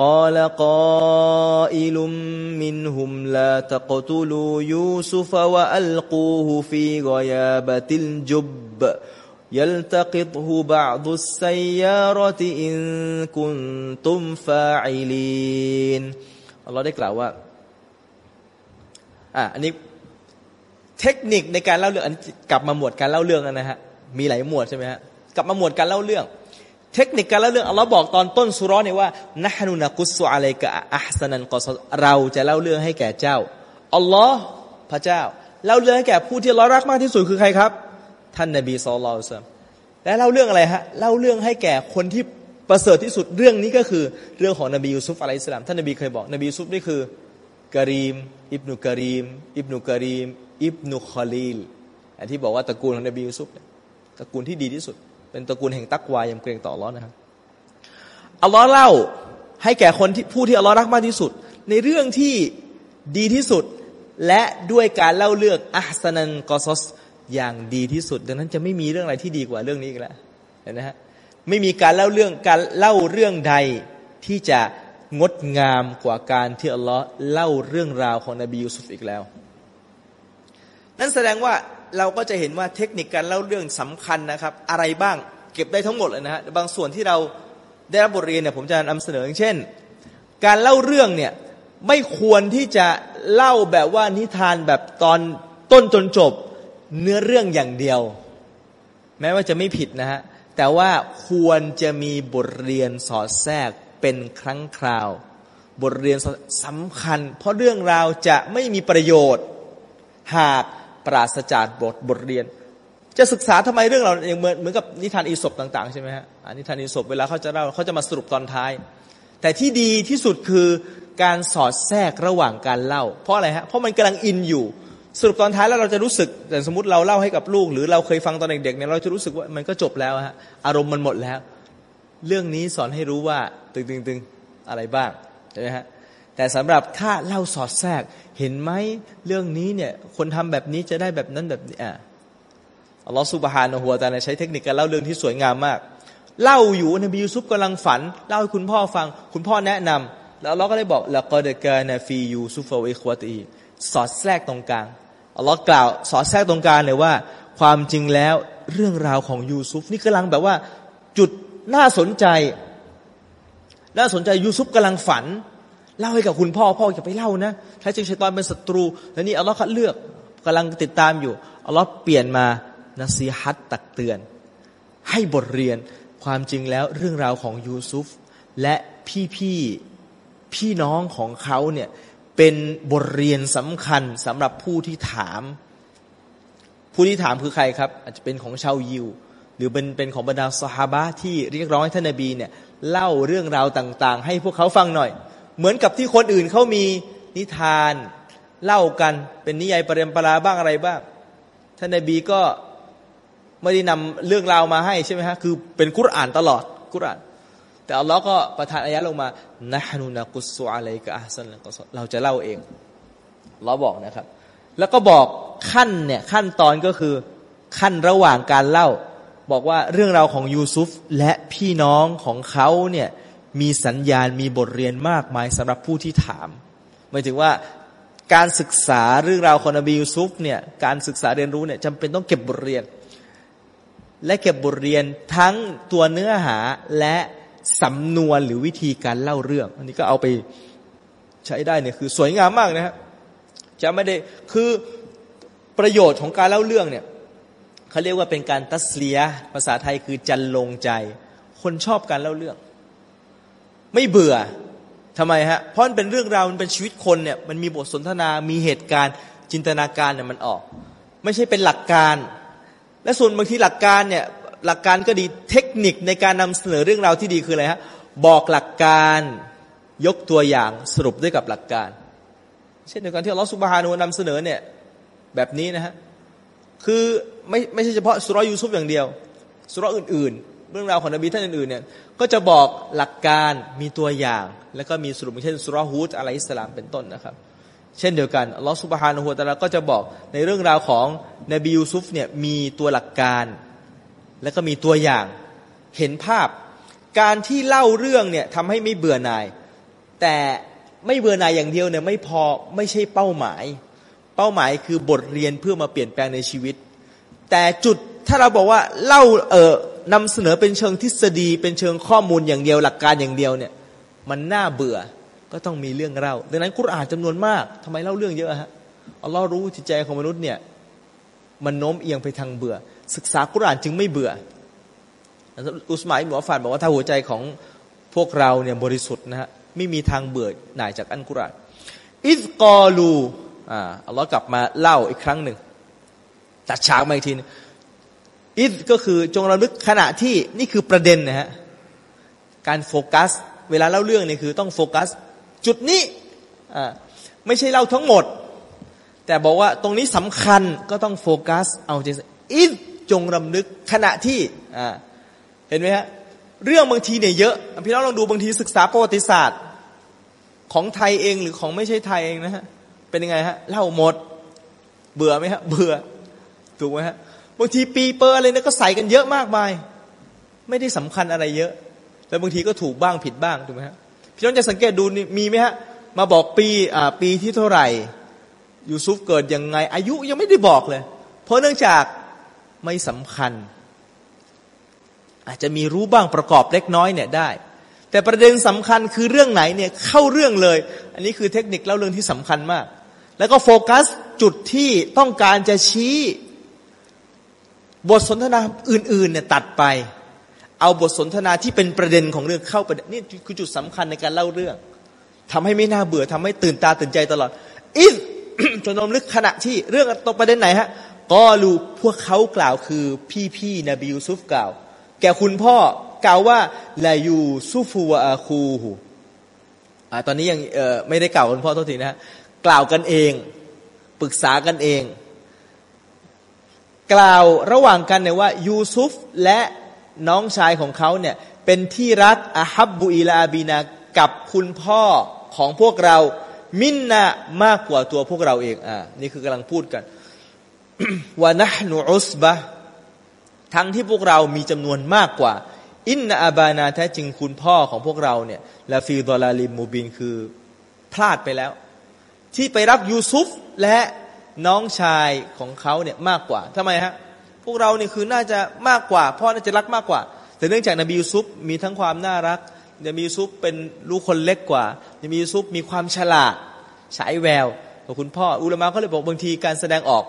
قال قائل منهم لا تقتلوا يوسف وألقوه في غيابة الجب يلتقطه بعض السيارة إن كنتم فاعلين อัลลอฮ์ได้กล่าวว่าอ่ะอันนี้เทคนิคในการเล่าเรื่องอันกลับมาหมวดการเล่าเรื่องนะฮะมีหลายหมวดใช่ไหมฮะกลับมาหมวดการเล่าเรื่อง เทคนิคการเล่าเรื่องอัลลอฮ์บอกตอนต้นสุร้อนเนี่ยว่านะฮนุนักุสุอะไรกะอัพสนันกอสเราจะเล่าเรื่องให้แก่เจ้าอัลลอฮ์พระเจ้าเล่าเรื่องให้แก่ผู้ที่เรารักมากที่สุดคือใครครับ ท่านนบีสุลต่านและเล่าเรื่องอะไรฮะเล่าเรื่องให้แก่คนที่ประเสริฐที่สุดเรื่องนี้ก็คือเรื่องของนบียูซุฟอะลัยสลามท่านนบีเคยบอกนบียูซุฟนี่คือกะรีม อิบนุกะรีม อิบนุกะรีม อิบนุคอลีลอันที่บอกว่าตระกูลของนบียูซุฟตระกูลที่ดีที่สุด เป็นตระกูลแห่งตักวายำเกรงต่ออัลลอฮ์นะครับอัลลอฮ์เล่าให้แก่คนที่ผู้ที่อัลลอฮ์รักมากที่สุด ในเรื่องที่ดีที่สุด และด้วยการเล่าเรื่องอัสนันกอซสอย่างดีที่สุด ดังนั้นจะไม่มีเรื่องอะไรที่ดีกว่าเรื่องนี้อีกแล้วเห็นไหมฮะไม่มีการเล่าเรื่องการเล่าเรื่องใดที่จะงดงามกว่าการที่อัลลอฮ์เล่าเรื่องราวของนบียูซุฟอีกแล้ว นั่นแสดงว่า เราก็จะเห็นว่าเทคนิคการเล่าเรื่องสำคัญนะครับ อะไรบ้างเก็บได้ทั้งหมดเลยนะฮะบางส่วนที่เราได้รับบทเรียนเนี่ยผมจะนำเสนออย่างเช่น การเล่าเรื่องเนี่ยไม่ควรที่จะเล่าแบบว่านิทานแบบตอนต้นจนจบเนื้อเรื่องอย่างเดียว แม้ว่าจะไม่ผิดนะฮะแต่ว่าควรจะมีบทเรียนสอดแทรกเป็นครั้งคราว บทเรียนสำคัญ เพราะเรื่องราวจะไม่มีประโยชน์ หาก ปราศจากบทบทเรียน จะศึกษาทำไมเรื่องเราอย่างเหมือนเหมือนกับนิทานอีสบต่างๆใช่ไหมฮะนิทานอีสบเวลาเขาจะเล่าเขาจะมาสรุปตอนท้าย แต่ที่ดีที่สุดคือการสอดแทรกระหว่างการเล่า เพราะอะไรฮะเพราะมันกำลังอินอยู่สรุปตอนท้ายแล้วเราจะรู้สึกแต่สมมติเราเล่าให้กับลูก หรือเราเคยฟังตอนเด็กๆเนี่ยเราจะรู้สึกว่ามันก็จบแล้วฮะอารมณ์มันหมดแล้ว เรื่องนี้สอนให้รู้ว่าตึงๆอะไรบ้างใช่ไหมฮะ แต่สำหรับถ้าเล่าสอดแทรก เห็นไหมเรื่องนี้เนี่ยคนทำแบบนี้จะได้แบบนั้นแบบนี้อะอัลลอฮฺสุบฮานะฮัวตาใช้เทคนิคการเล่าเรื่องที่สวยงามมาก เล่าอยู่นบียูซุฟกำลังฝัน เล่าให้คุณพ่อฟัง คุณพ่อแนะนำแล้วเราก็ได้บอกละกอเดกานาฟียูซุฟเวควาตีสอดแทรกตรงกลางอัลลอฮ์กล่าวสอดแทรกตรงกลางเลยว่า ความจริงแล้วเรื่องราวของยูซุฟนี่กำลังแบบว่าจุดน่าสนใจ น่าสนใจยูซุฟกำลังฝัน เล่าให้กับคุณพ่อพ่อจะไปเล่านะถ้าจริงชัยตอนเป็นศัตรู แล้วนี่อัลลอฮ์คัดเลือกกำลังติดตามอยู่อัลลอฮ์เปลี่ยนมานัซีฮัตตักเตือน ให้บทเรียนความจริงแล้วเรื่องราวของยูซุฟและพี่พี่พี่น้องของเขาเนี่ยเป็นบทเรียนสำคัญสำหรับผู้ที่ถาม ผู้ที่ถามคือใครครับ อาจจะเป็นของชาวยิว หรือเป็นเป็นของบรรดาสฮาบะที่เรียกร้องให้ท่านนบีเนี่ยเล่าเรื่องราวต่าง ๆ ให้พวกเขาฟังหน่อย เหมือนกับที่คนอื่นเขามีนิทานเล่ากันเป็นนิยายปรเรมปราบ้างอะไรบ้างท่านนบีก็ไม่ได้นำเรื่องราวมาให้ใช่ไหมฮะคือเป็นกุรอานตลอดกุรอาน แต่อัลลอฮ์ก็ประทานอายะลงมานะฮนุนักุสุอะลัยกะอัสันเราจะเล่าเองเราบอกนะครับ แล้วก็บอกขั้นเนี่ยขั้นตอนก็คือขั้นระหว่างการเล่า บอกว่าเรื่องราวของยูซุฟและพี่น้องของเขาเนี่ย มีสัญญาณมีบทเรียนมากมายสำหรับผู้ที่ถามหมายถึงว่าการศึกษาเรื่องราวของนบียูซุฟเนี่ยการศึกษาเรียนรู้เนี่ยจำเป็นต้องเก็บบทเรียน และเก็บบทเรียนทั้งตัวเนื้อหาและสำนวนหรือวิธีการเล่าเรื่อง อันนี้ก็เอาไปใช้ได้เนี่ยคือสวยงามมากนะฮะจะไม่ได้คือประโยชน์ของการเล่าเรื่องเนี่ยเขาเรียกว่าเป็นการตัสเลียภาษาไทยคือจันลงใจ คนชอบการเล่าเรื่อง ไม่เบื่อทำไมฮะเพราะมันเป็นเรื่องราวมันเป็นชีวิตคนเนี่ยมันมีบทสนทนามีเหตุการณ์ จินตนาการเนี่ยมันออก ไม่ใช่เป็นหลักการ และส่วนบางทีหลักการเนี่ยหลักการก็ดีเทคนิคในการนำเสนอเรื่องราวที่ดีคืออะไรฮะบอกหลักการยกตัวอย่างสรุปด้วยกับหลักการ เช่นเดียวกันที่ลอสุบฮานูนำเสนอเนี่ยแบบนี้นะฮะคือไม่ไม่ใช่เฉพาะสุรยูซุฟอย่างเดียว สุรอื่นๆ เรื่องราวของนบีท่านอื่นๆเนี่ยก็จะบอกหลักการมีตัวอย่าง แล้วก็มีสรุปเช่นสุรฮูดอะลัยสลามเป็นต้นนะครับ เช่นเดียวกันอัลลอฮฺสุบฮานูฮุตะลาก็จะบอกในเรื่องราวของนบียูซุฟเนี่ยมีตัวหลักการ แล้วก็มีตัวอย่างเห็นภาพ การที่เล่าเรื่องเนี่ยทำให้ไม่เบื่อหน่าย แต่ไม่เบื่อหน่ายอย่างเดียวเนี่ยไม่พอไม่ใช่เป้าหมาย เป้าหมายคือบทเรียนเพื่อมาเปลี่ยนแปลงในชีวิต แต่จุด ถ้าเราบอกว่าเล่าเออนำเสนอเป็นเชิงทฤษฎี เป็นเชิงข้อมูลอย่างเดียวหลักการอย่างเดียวเนี่ย มันน่าเบื่อก็ต้องมีเรื่องเล่าดังนั้นกุรอานจำนวนมากทำไมเล่าเรื่องเยอะฮะอัลลอฮ์รู้จิตใจของมนุษย์เนี่ยมันโน้มเอียงไปทางเบื่อ ศึกษากุรอานจึงไม่เบื่อ อุสมาอิบนุอัฟานบอกว่าถ้าหัวใจของพวกเราเนี่ยบริสุทธิ์นะฮะไม่มีทางเบื่อหน่ายจากอันกุรอานอิสกอลูอ่าอัลลอฮ์กลับมาเล่าอีกครั้งหนึ่งตัดฉากมาอีกที อิสก็คือจงระลึกขณะที่นี่คือประเด็นนะฮะการโฟกัส เวลาเล่าเรื่องนี่คือต้องโฟกัส จุดนี้อ่าไม่ใช่เล่าทั้งหมด แต่บอกว่าตรงนี้สำคัญก็ต้องโฟกัส เอาใจอิสจงรำลึกขณะที่อ่าเห็นไหมฮะเรื่องบางทีเนี่ยเยอะพี่น้องลองดูบางทีศึกษาประวัติศาสตร์ ของไทยเองหรือของไม่ใช่ไทยเองนะฮะเป็นยังไงฮะเล่าหมด เบื่อไหมฮะเบื่อถูกไหมฮะ บางทีปีเปอร์อะไรเนี่ยก็ใส่กันเยอะมากมาย ไม่ได้สำคัญอะไรเยอะ แล้วบางทีก็ถูกบ้างผิดบ้างถูกไหมฮะพี่น้องจะสังเกตดูมีไหมฮะมาบอกปีอ่าปีที่เท่าไหร่ยูซุฟเกิดยังไง อายุยังไม่ได้บอกเลย เพราะเนื่องจากไม่สำคัญ อาจจะมีรู้บ้างประกอบเล็กน้อยเนี่ยได้ แต่ประเด็นสำคัญคือเรื่องไหนเนี่ยเข้าเรื่องเลย อันนี้คือเทคนิคเล่าเรื่องที่สำคัญมาก แล้วก็โฟกัสจุดที่ต้องการจะชี้ บทสนทนาอื่นๆเนี่ยตัดไป เอาบทสนทนาที่เป็นประเด็นของเรื่องเข้าประเด็นนี่คือจุดสำคัญในการเล่าเรื่องทำให้ไม่น่าเบื่อทำให้ตื่นตาตื่นใจตลอดอินจนนมลึกขณะที่เรื่องตกประเด็นไหนฮะก็รู้พวกเขากล่าวคือพี่ๆนบียูซุฟกล่าว แก่คุณพ่อกล่าวว่าลายูซูฟูวาคูหูตอนนี้ยังไม่ได้กล่าวคุณพ่อทุกทีนะฮะกล่าวกันเอง ปรึกษากันเอง กล่าวระหว่างกันเนี่ยว่ายูซุฟและน้องชายของเขาเนี่ยเป็นที่รักอาฮับบุอีลาบีนากับคุณพ่อของพวกเรา มินนามากกว่าตัวพวกเราเองอ่านี่คือกำลังพูดกันวานะหนูอุสบะทั้งที่พวกเรามีจำนวนมากกว่า อินนาอาบานาแท้จริงคุณพ่อของพวกเราเนี่ยลาฟีดอลาลิมมูบินคือพลาดไปแล้ว ที่ไปรับยูซุฟและ น้องชายของเขาเนี่ยมากกว่าทำไมฮะพวกเราเนี่ยคือน่าจะมากกว่าพ่อน่าจะรักมากกว่า แต่เนื่องจากนบียูซุฟมีทั้งความน่ารักนบียูซุฟเป็นลูกคนเล็กกว่านบียูซุฟมีความฉลาดฉายแววของคุณพ่ออุลามะก็เลยบอกบางทีการแสดงออก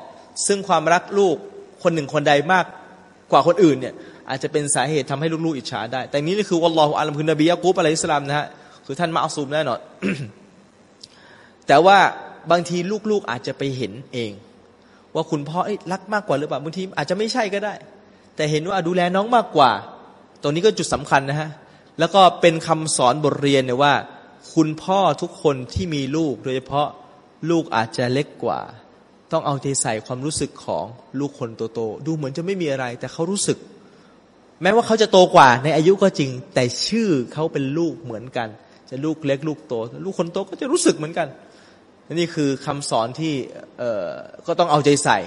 ซึ่งความรักลูกคนหนึ่งคนใดมากกว่าคนอื่นเนี่ยอาจจะเป็นสาเหตุทำให้ลูกๆอิจฉาได้ แต่นี้นี่คือวัลลอฮฺอัลลอฮฺคือนบียะกุบอะลัยฮิสลามนะฮะคือท่านมาอัซูมแน่นอนแต่ว่า บางทีลูกๆอาจจะไปเห็นเอง ว่าคุณพ่อรักมากกว่าหรือเปล่าบางทีอาจจะไม่ใช่ก็ได้ แต่เห็นว่าดูแลน้องมากกว่า ตรงนี้ก็จุดสำคัญนะฮะแล้วก็เป็นคำสอนบทเรียนเนี่ยว่า คุณพ่อทุกคนที่มีลูก โดยเฉพาะลูกอาจจะเล็กกว่า ต้องเอาใจใส่ความรู้สึกของลูกคนโตๆดูเหมือนจะไม่มีอะไร แต่เขารู้สึก แม้ว่าเขาจะโตกว่า ในอายุก็จริง แต่ชื่อเขาเป็นลูกเหมือนกัน จะลูกเล็กลูกโต ลูกคนโตก็จะรู้สึกเหมือนกัน นี่คือคำสอนที่เอ่อก็ต้องเอาใจใส่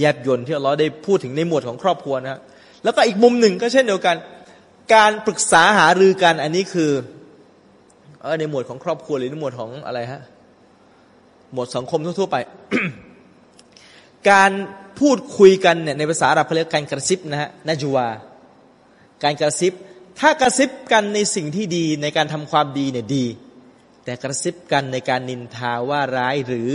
แยบยนที่เราได้พูดถึงในหมวดของครอบครัวนะแล้วก็อีกมุมหนึ่งก็เช่นเดียวกัน การปรึกษาหารือกันอันนี้คือในหมวดของครอบครัวหรือในหมวดของอะไรฮะหมวดสังคมทั่วๆไป การพูดคุยกันเนี่ยในภาษาอาหรับเขาเรียกการกระซิบนะฮะนาจูวา การกระซิบ ถ้ากระซิบกันในสิ่งที่ดีในการทำความดีเนี่ยดี แต่กระซิบกันในการนินทาว่าร้ายหรือ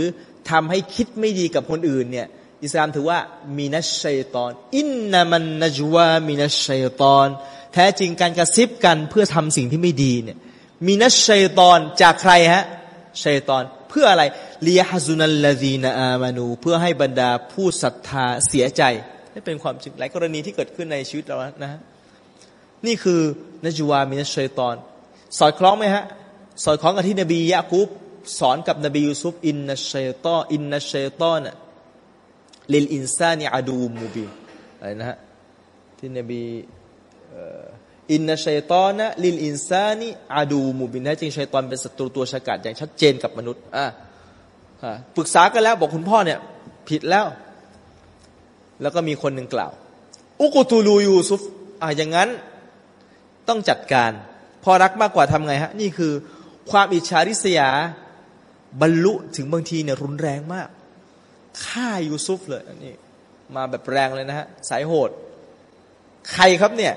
ทำให้คิดไม่ดีกับคนอื่นเนี่ยอิสลามถือว่ามีนัชชัยตอน อินนามันนจวามีนัชชัยตอน แท้จริงการกระซิบกันเพื่อทำสิ่งที่ไม่ดีเนี่ยมีนัชชัยตอนจากใครฮะชัยตอนเพื่ออะไรليحزن الذين آمنوا เพื่อให้บรรดาผู้ศรัทธาเสียใจนี่เป็นความจริงหลายกรณีที่เกิดขึ้นในชีวิตเรานะฮะนี่คือالنجوى من الشيطان สอดคล้องไหมฮะ สอดคล้องกับที่นบียะกุบสอนกับนบียูซุฟإن الشيطان إن الشيطان للإنسان عدو مبين อะไรนะฮะที่นบีإن الشيطان للإنسانอาดูมูบินแท้จริงชัยตอนเป็นศัตรูตัวฉกาจอย่างชัดเจนกับมนุษย์อ่าปรึกษากันแล้วบอกคุณพ่อเนี่ยผิดแล้ว แล้วก็มีคนหนึ่งกล่าว อุกตูลูยูซุฟอ่าอย่างนั้นต้องจัดการ พอรักมากกว่าทำไงฮะ นี่คือ ความอิจฉาริษยา บรรลุถึงบางทีเนี่ยรุนแรงมากฆ่ายูซุฟเลยนี่มาแบบแรงเลยนะฮะสายโหด ใครครับเนี่ย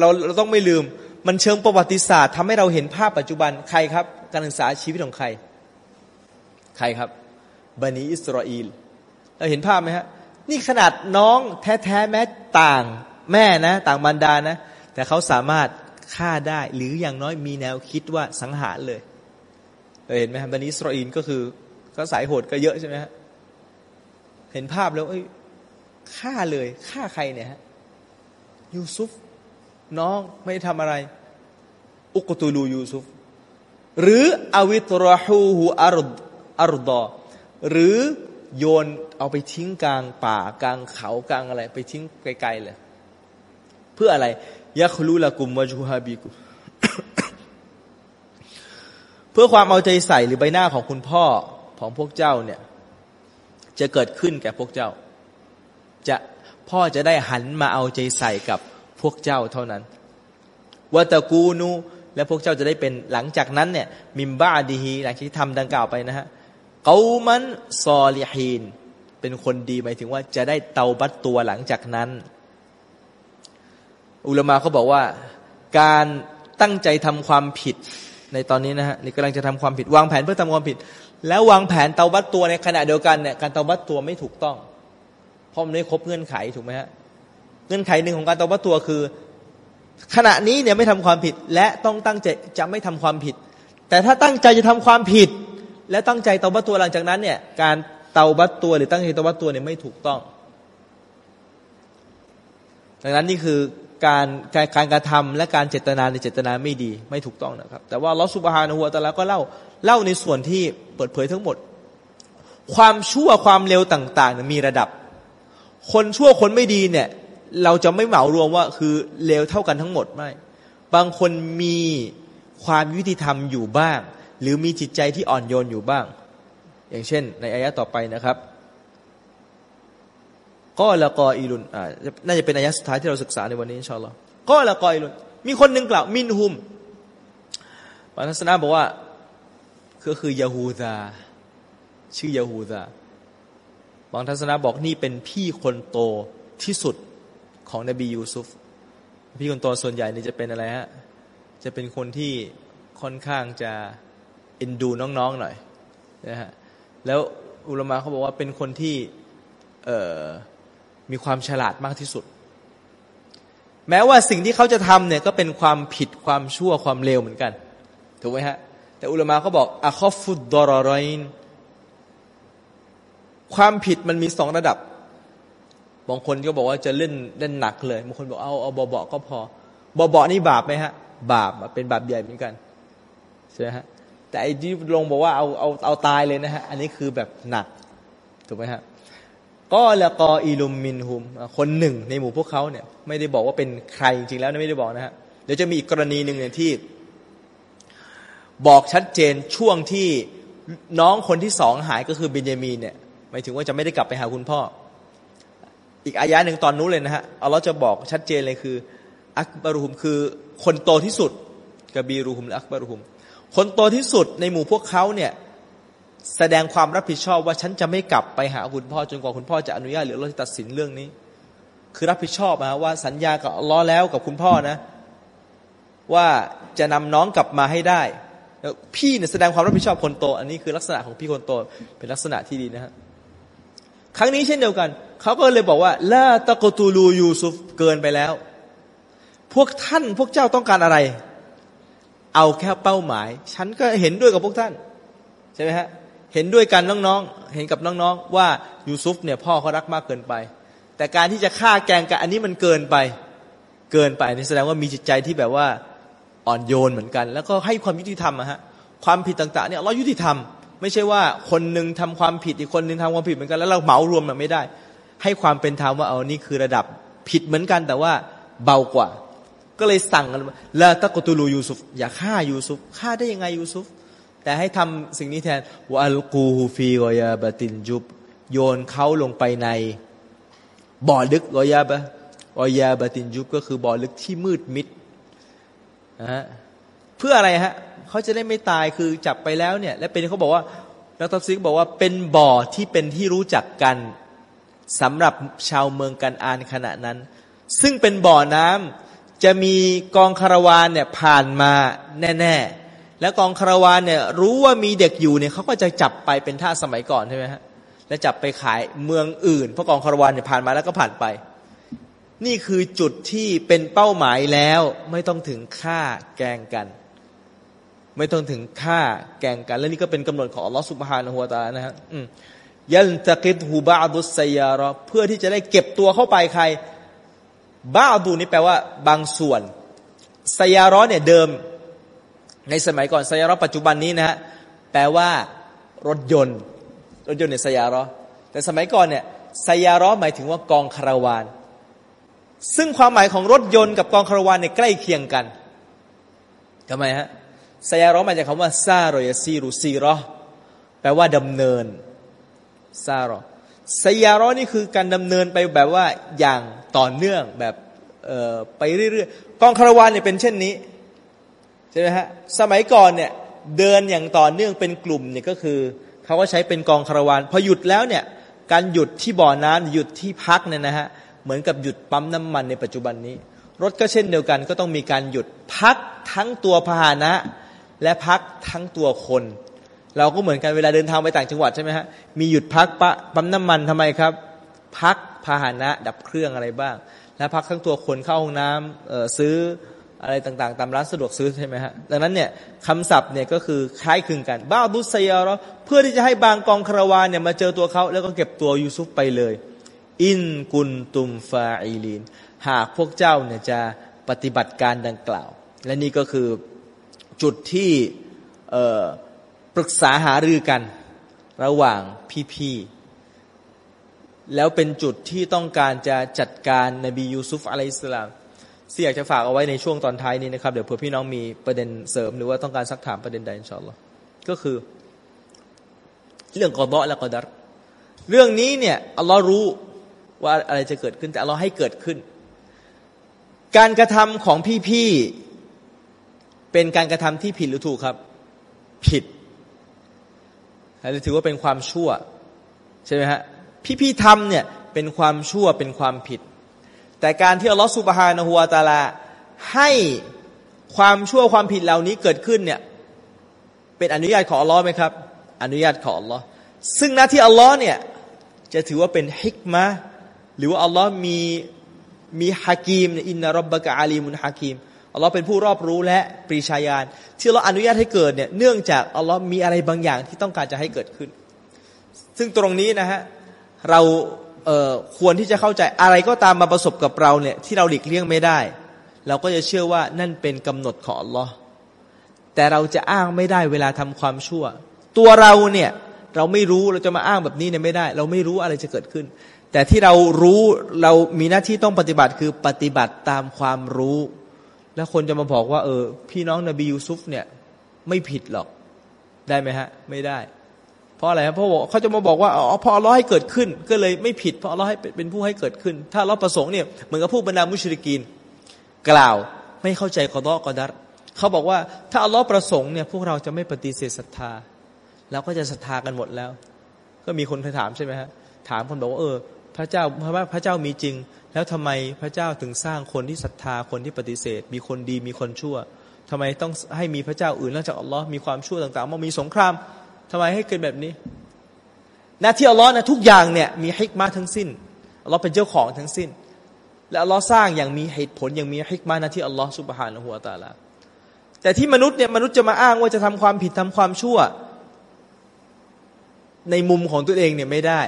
เราเราต้องไม่ลืม มันเชิงประวัติศาสตร์ทำให้เราเห็นภาพปัจจุบันใครครับ การศึกษาชีวิตของใคร ใครครับบันิอิสราเอลเราเห็นภาพไหมฮะนี่ขนาดน้องแท้ๆแม้ต่างแม่นะ ต่างบรรดานะ แต่เขาสามารถ ฆ่าได้ หรืออย่างน้อยมีแนวคิดว่าสังหารเลยเห็นไหมฮะบันิอิสราเอลก็คือ ก็สายโหดก็เยอะใช่ไหมฮะเห็นภาพแล้วเอ้ยฆ่าเลยฆ่าใครเนี่ยฮะยูซุฟน้องไม่ทำอะไร อุกตูลูยูซุฟหรืออวิตรหูหูอารดอารดอหรือโยนเอาไปทิ้งกลางป่ากลางเขากลางอะไร ไปทิ้งไกลๆเลย เพื่ออะไร ยะคลูละกุมวะจูฮาบิกุเพื่อความเอาใจใส่หรือใบหน้าของคุณพ่อของพวกเจ้าเนี่ย จะเกิดขึ้นแก่พวกเจ้า จะพ่อจะได้หันมาเอาใจใส่กับพวกเจ้าเท่านั้นวัตกูนูและพวกเจ้าจะได้เป็นหลังจากนั้นเนี่ย มิมบ้าดีฮีหลังที่ทำดังกล่าวไปนะฮะเกามันซอลิฮีนเป็นคนดีหมายถึงว่าจะได้เตาบัตตัวหลังจากนั้น อุลมะเขาบอกว่า การตั้งใจทำความผิดในตอนนี้นะฮะนี่กำลังจะทำความผิด วางแผนเพื่อทำความผิด แล้ววางแผนเตาบัตตัวในขณะเดียวกันเนี่ยการเตาบัตตัวไม่ถูกต้อง เพราะมันไม่ครบเงื่อนไขถูกไหมฮะเงื่อนไขหนึ่งของการเตาบัตตัวคือ ขณะนี้เนี่ยไม่ทำความผิด และต้องตั้งใจจะไม่ทำความผิด แต่ถ้าตั้งใจจะทำความผิด และตั้งใจเตาบัตตัวหลังจากนั้นเนี่ยการเตาบัตตัวหรือตั้งใจเตาบัตตัวเนี่ยไม่ถูกต้อง ดังนั้นนี่คือ การการการกระทำและการเจตนาในเจตนาไม่ดีไม่ถูกต้องนะครับ แต่ว่าลอสุบฮานะฮัวตะลาก็เล่าเล่าในส่วนที่เปิดเผยทั้งหมด ความชั่วความเร็วต่างๆมีระดับ คนชั่วคนไม่ดีเนี่ยเราจะไม่เหมารวมว่าคือเลวเท่ากันทั้งหมดไม่ บางคนมีความยุติธรรมอยู่บ้าง หรือมีจิตใจที่อ่อนโยนอยู่บ้าง อย่างเช่น ในอายะต่อไปนะครับ ก็ละกออีลุนอ่าน่าจะเป็นอายะสุดท้ายที่เราศึกษาในวันนี้อินชาอัลลอฮ์ก็ละกออีลุน มีคนหนึ่งกล่าว มินฮุมบางทัศนะบอกว่าก็คือยาฮูดาชื่อยาฮูดาบางทัศนะบอกนี่เป็นพี่คนโตที่สุดของนบียูซุฟ พี่คนโตส่วนใหญ่นี่จะเป็นอะไรฮะ จะเป็นคนที่ค่อนข้างจะเอ็นดูน้องๆหน่อยนะฮะ แล้วอุลมะเขาบอกว่าเป็นคนที่ มีความฉลาดมากที่สุด แม้ว่าสิ่งที่เขาจะทำเนี่ยก็เป็นความผิดความชั่วความเลวเหมือนกัน ถูกไหมฮะ แต่อุลมะเขาบอกอะคอฟุดดอรรอยนความผิดมันมีสองระดับ บางคนก็บอกว่าจะเล่นเล่นหนักเลย บางคนบอกเอาเอาเบาๆก็พอเบาๆนี่บาปไหมฮะ บาปเป็นบาปใหญ่เหมือนกันใช่ไหมฮะ แต่ไอ้ที่ลงบอกว่าเอาเอาเอาตายเลยนะฮะ อันนี้คือแบบหนัก ถูกไหมฮะ ก็ละกออิลุมมินฮุม คนหนึ่งในหมู่พวกเขาเนี่ย ไม่ได้บอกว่าเป็นใครจริงๆแล้วไม่ได้บอกนะฮะเดี๋ยวจะมีอีกกรณีหนึ่งเนี่ยที่ บอกชัดเจนช่วงที่น้องคนที่สองหายก็คือเบนยามีนเนี่ยหมายถึงว่าจะไม่ได้กลับไปหาคุณพ่อ อีกอายะหนึ่งตอนนู้นเลยนะฮะเอาเราจะบอกชัดเจนเลยคือ อักบารุฮุมคือคนโตที่สุดกบีรุฮุมและอักบารุฮุม คนโตที่สุดในหมู่พวกเขาเนี่ย แสดงความรับผิดชอบว่าฉันจะไม่กลับไปหาคุณพ่อจนกว่าคุณพ่อจะอนุญาตหรือเราจะตัดสินเรื่องนี้ คือรับผิดชอบนะว่าสัญญากับล้อแล้วกับคุณพ่อนะ ว่าจะนำน้องกลับมาให้ได้พี่เนี่ยแสดงความรับผิดชอบคนโต อันนี้คือลักษณะของพี่คนโตเป็นลักษณะที่ดีนะฮะครั้งนี้เช่นเดียวกันเขาก็เลยบอกว่าละตะกตูลูยูซุฟเกินไปแล้ว พวกท่านพวกเจ้าต้องการอะไร เอาแค่เป้าหมาย ฉันก็เห็นด้วยกับพวกท่าน ใช่ไหมฮะ เห็นด้วยกันน้องๆ เห็นกับน้องๆ ว่ายูซุฟเนี่ยพ่อเขารักมากเกินไป แต่การที่จะฆ่าแกงกันอันนี้มันเกินไป เกินไปนี่แสดงว่ามีจิตใจที่แบบว่าอ่อนโยนเหมือนกัน แล้วก็ให้ความยุติธรรมอะฮะความผิดต่างๆเนี่ยเรายุติธรรม ไม่ใช่ว่าคนหนึ่งทำความผิดอีกคนหนึ่งทำความผิดเหมือนกันแล้วเราเหมารวมมันไม่ได้ ให้ความเป็นธรรมว่าเอานี่คือระดับผิดเหมือนกันแต่ว่าเบากว่า ก็เลยสั่งกันละตะกตุลูยูซุฟอย่าฆ่ายูซุฟฆ่าได้ยังไงยูซุฟ แต่ให้ทำสิ่งนี้แทนวอัลกูฮูฟีกอยาบตินจุบ โยนเขาลงไปใน บ่อลึกกอยาบะออยาบตินยุบก็คือบ่อลึกที่มืดมิดนะฮะเพื่ออะไรฮะเขาจะได้ไม่ตายคือจับไปแล้วเนี่ย และเป็นเขาบอกว่าแล้วตัฟซิกบอกว่าเป็นบ่อที่เป็นที่รู้จักกันสำหรับชาวเมืองกันอานขณะนั้น ซึ่งเป็นบ่อน้ำจะมีกองคาราวานเนี่ยผ่านมาแน่ ๆ แล้วกองคาราวานเนี่ยรู้ว่ามีเด็กอยู่เนี่ยเขาก็จะจับไปเป็นท่าสมัยก่อนใช่ไหมฮะและจับไปขายเมืองอื่นเพราะกองคาราวานเนี่ยผ่านมาแล้วก็ผ่านไป นี่คือจุดที่เป็นเป้าหมายแล้วไม่ต้องถึงฆ่าแกงกัน ไม่ต้องถึงฆ่าแกงกัน และนี่ก็เป็นกำหนดของอัลลอฮฺสุบฮานะฮูวาตานะฮะยันตะกิดหูบาดุสยารอเพื่อที่จะได้เก็บตัวเข้าไปใครบาดูนี่แปลว่า บางส่วนสยารอเนี่ยเดิม ในสมัยก่อนสยารอปัจจุบันนี้นะฮะแปลว่ารถยนต์ รถยนต์เนี่ยสยารอแต่สมัยก่อนเนี่ยสยารอหมายถึงว่ากองคาราวาน ซึ่งความหมายของรถยนต์กับกองคาราวานเนี่ยใกล้เคียงกันทำไมฮะสยารอมาจากคำว่าซาโรยซีรุซีรอแปลว่าดำเนินซารอสยารอนี่คือการดำเนินไปแบบว่าอย่างต่อเนื่องแบบไปเรื่อยๆกองคาราวานเนี่ยเป็นเช่นนี้ ใช่ไหมฮะสมัยก่อนเนี่ยเดินอย่างต่อเนื่องเป็นกลุ่มเนี่ยก็คือเขาก็ใช้เป็นกองคาราวานพอหยุดแล้วเนี่ยการหยุดที่บ่อน้ำหยุดที่พักเนี่ยนะฮะเหมือนกับหยุดปั๊มน้ำมันในปัจจุบันนี้ รถก็เช่นเดียวกัน ก็ต้องมีการหยุดพักทั้งตัวพาหนะ และพักทั้งตัวคน เราก็เหมือนกันเวลาเดินทางไปต่างจังหวัดใช่ไหมฮะมีหยุดพักปะปั๊มน้ำมันทำไมครับ พักพาหนะดับเครื่องอะไรบ้าง และพักทั้งตัวคนเข้าห้องน้ำซื้อ อะไรต่างๆ ตามร้านสะดวกซื้อใช่ไหมฮะดังนั้นเนี่ยคำศัพท์เนี่ยก็คือคล้ายคลึงกันบ้าบุษยารเพื่อที่จะให้บางกองคารวานเนี่ยมาเจอตัวเขาแล้วก็เก็บตัวยูซุฟไปเลย อินกุนตุมฟาอีลีน หากพวกเจ้าเนี่ยจะปฏิบัติการดังกล่าว และนี่ก็คือจุดที่ปรึกษาหารือกันระหว่างพี่ๆแล้วเป็นจุดที่ต้องการจะจัดการนบียูซุฟอะลัยสลาม ที่อยากจะฝากเอาไว้ในช่วงตอนท้ายนี้นะครับ เดี๋ยวเผื่อพี่น้องมีประเด็นเสริมหรือว่าต้องการซักถามประเด็นใดอินชาอัลลอฮ์ก็คือ เรื่องกอดอและกอดัรเรื่องนี้เนี่ยอัลลอฮ์รู้ว่าอะไรจะเกิดขึ้นแต่อัลลอฮ์ให้เกิดขึ้น การกระทำของพี่ๆเป็นการกระทำที่ผิดหรือถูกครับ ผิดอันนี้ถือว่าเป็นความชั่ว ใช่ไหมฮะพี่พี่ทำเนี่ยเป็นความชั่วเป็นความผิด แต่การที่อัลลอฮฺสุบฮานะฮูวาตาลาให้ความชั่วความผิดเหล่านี้เกิดขึ้นเนี่ยเป็นอนุญาตของอัลลอฮ์ไหมครับ อนุญาตของอัลลอฮ์ซึ่งหน้าที่อัลลอฮ์เนี่ยจะถือว่าเป็นฮิกมะหรือว่าอัลลอฮ์มีมีฮากีมอินนารบบะกะอาลีมุนฮากีมอัลลอฮ์เป็นผู้รอบรู้และปรีชาญาณที่เราอนุญาตให้เกิดเนี่ยเนื่องจากอัลลอฮ์มีอะไรบางอย่างที่ต้องการจะให้เกิดขึ้น ซึ่งตรงนี้นะฮะเรา ควรที่จะเข้าใจอะไรก็ตามมาประสบกับเราเนี่ยที่เราหลีกเลี่ยงไม่ได้ เราก็จะเชื่อว่านั่นเป็นกำหนดของอัลลอฮ์แต่เราจะอ้างไม่ได้เวลาทำความชั่ว ตัวเราเนี่ยเราไม่รู้เราจะมาอ้างแบบนี้เนี่ยไม่ได้ เราไม่รู้อะไรจะเกิดขึ้น แต่ที่เรารู้เรามีหน้าที่ต้องปฏิบัติคือปฏิบัติตามความรู้ แล้วคนจะมาบอกว่า เออ พี่น้องนบียูซุฟเนี่ยไม่ผิดหรอกได้ไหมฮะ ไม่ได้ เพราะอะไรครับเพราะเขาจะมาบอกว่าอ๋อพอเราให้เกิดขึ้น ก็เลยไม่ผิดเพราะราให้เป็นผู้ให้เกิดขึ้น ถ้าเราประสงค์เนี่ยเหมือนกับผู้บรรดามุชริกีนกล่าวไม่เข้าใจกอดอกอดัรเขาบอกว่าถ้าอัลลอฮ์ประสงค์เนี่ยพวกเราจะไม่ปฏิเสธศรัทธาเราก็จะศรัทธากันหมดแล้ว ก็มีคนถามใช่ไหมฮะถามคนบอกว่าเออ พระเจ้าพระว่าพระเจ้ามีจริง แล้วทำไมพระเจ้าถึงสร้างคนที่ศรัทธาคนที่ปฏิเสธ มีคนดีมีคนชั่วทำไมต้องให้มีพระเจ้าอื่นนอกจากอัลลอฮ์มีความชั่วต่างๆมันมีสงคราม ทำไมให้เกิดแบบนี้ หน้าที่อัลลอฮ์นะทุกอย่างเนี่ยมีฮิกมาทั้งสิ้นอัลลอฮ์เป็นเจ้าของทั้งสิ้น และอัลลอฮ์สร้างอย่างมีเหตุผลอย่างมีฮิกมาหน้าที่อัลลอฮ์สุบฮานะหัวตาลาแต่ที่มนุษย์เนี่ยมนุษย์จะมาอ้างว่าจะทำความผิดทำความชั่ว ในมุมของตัวเองเนี่ยไม่ได้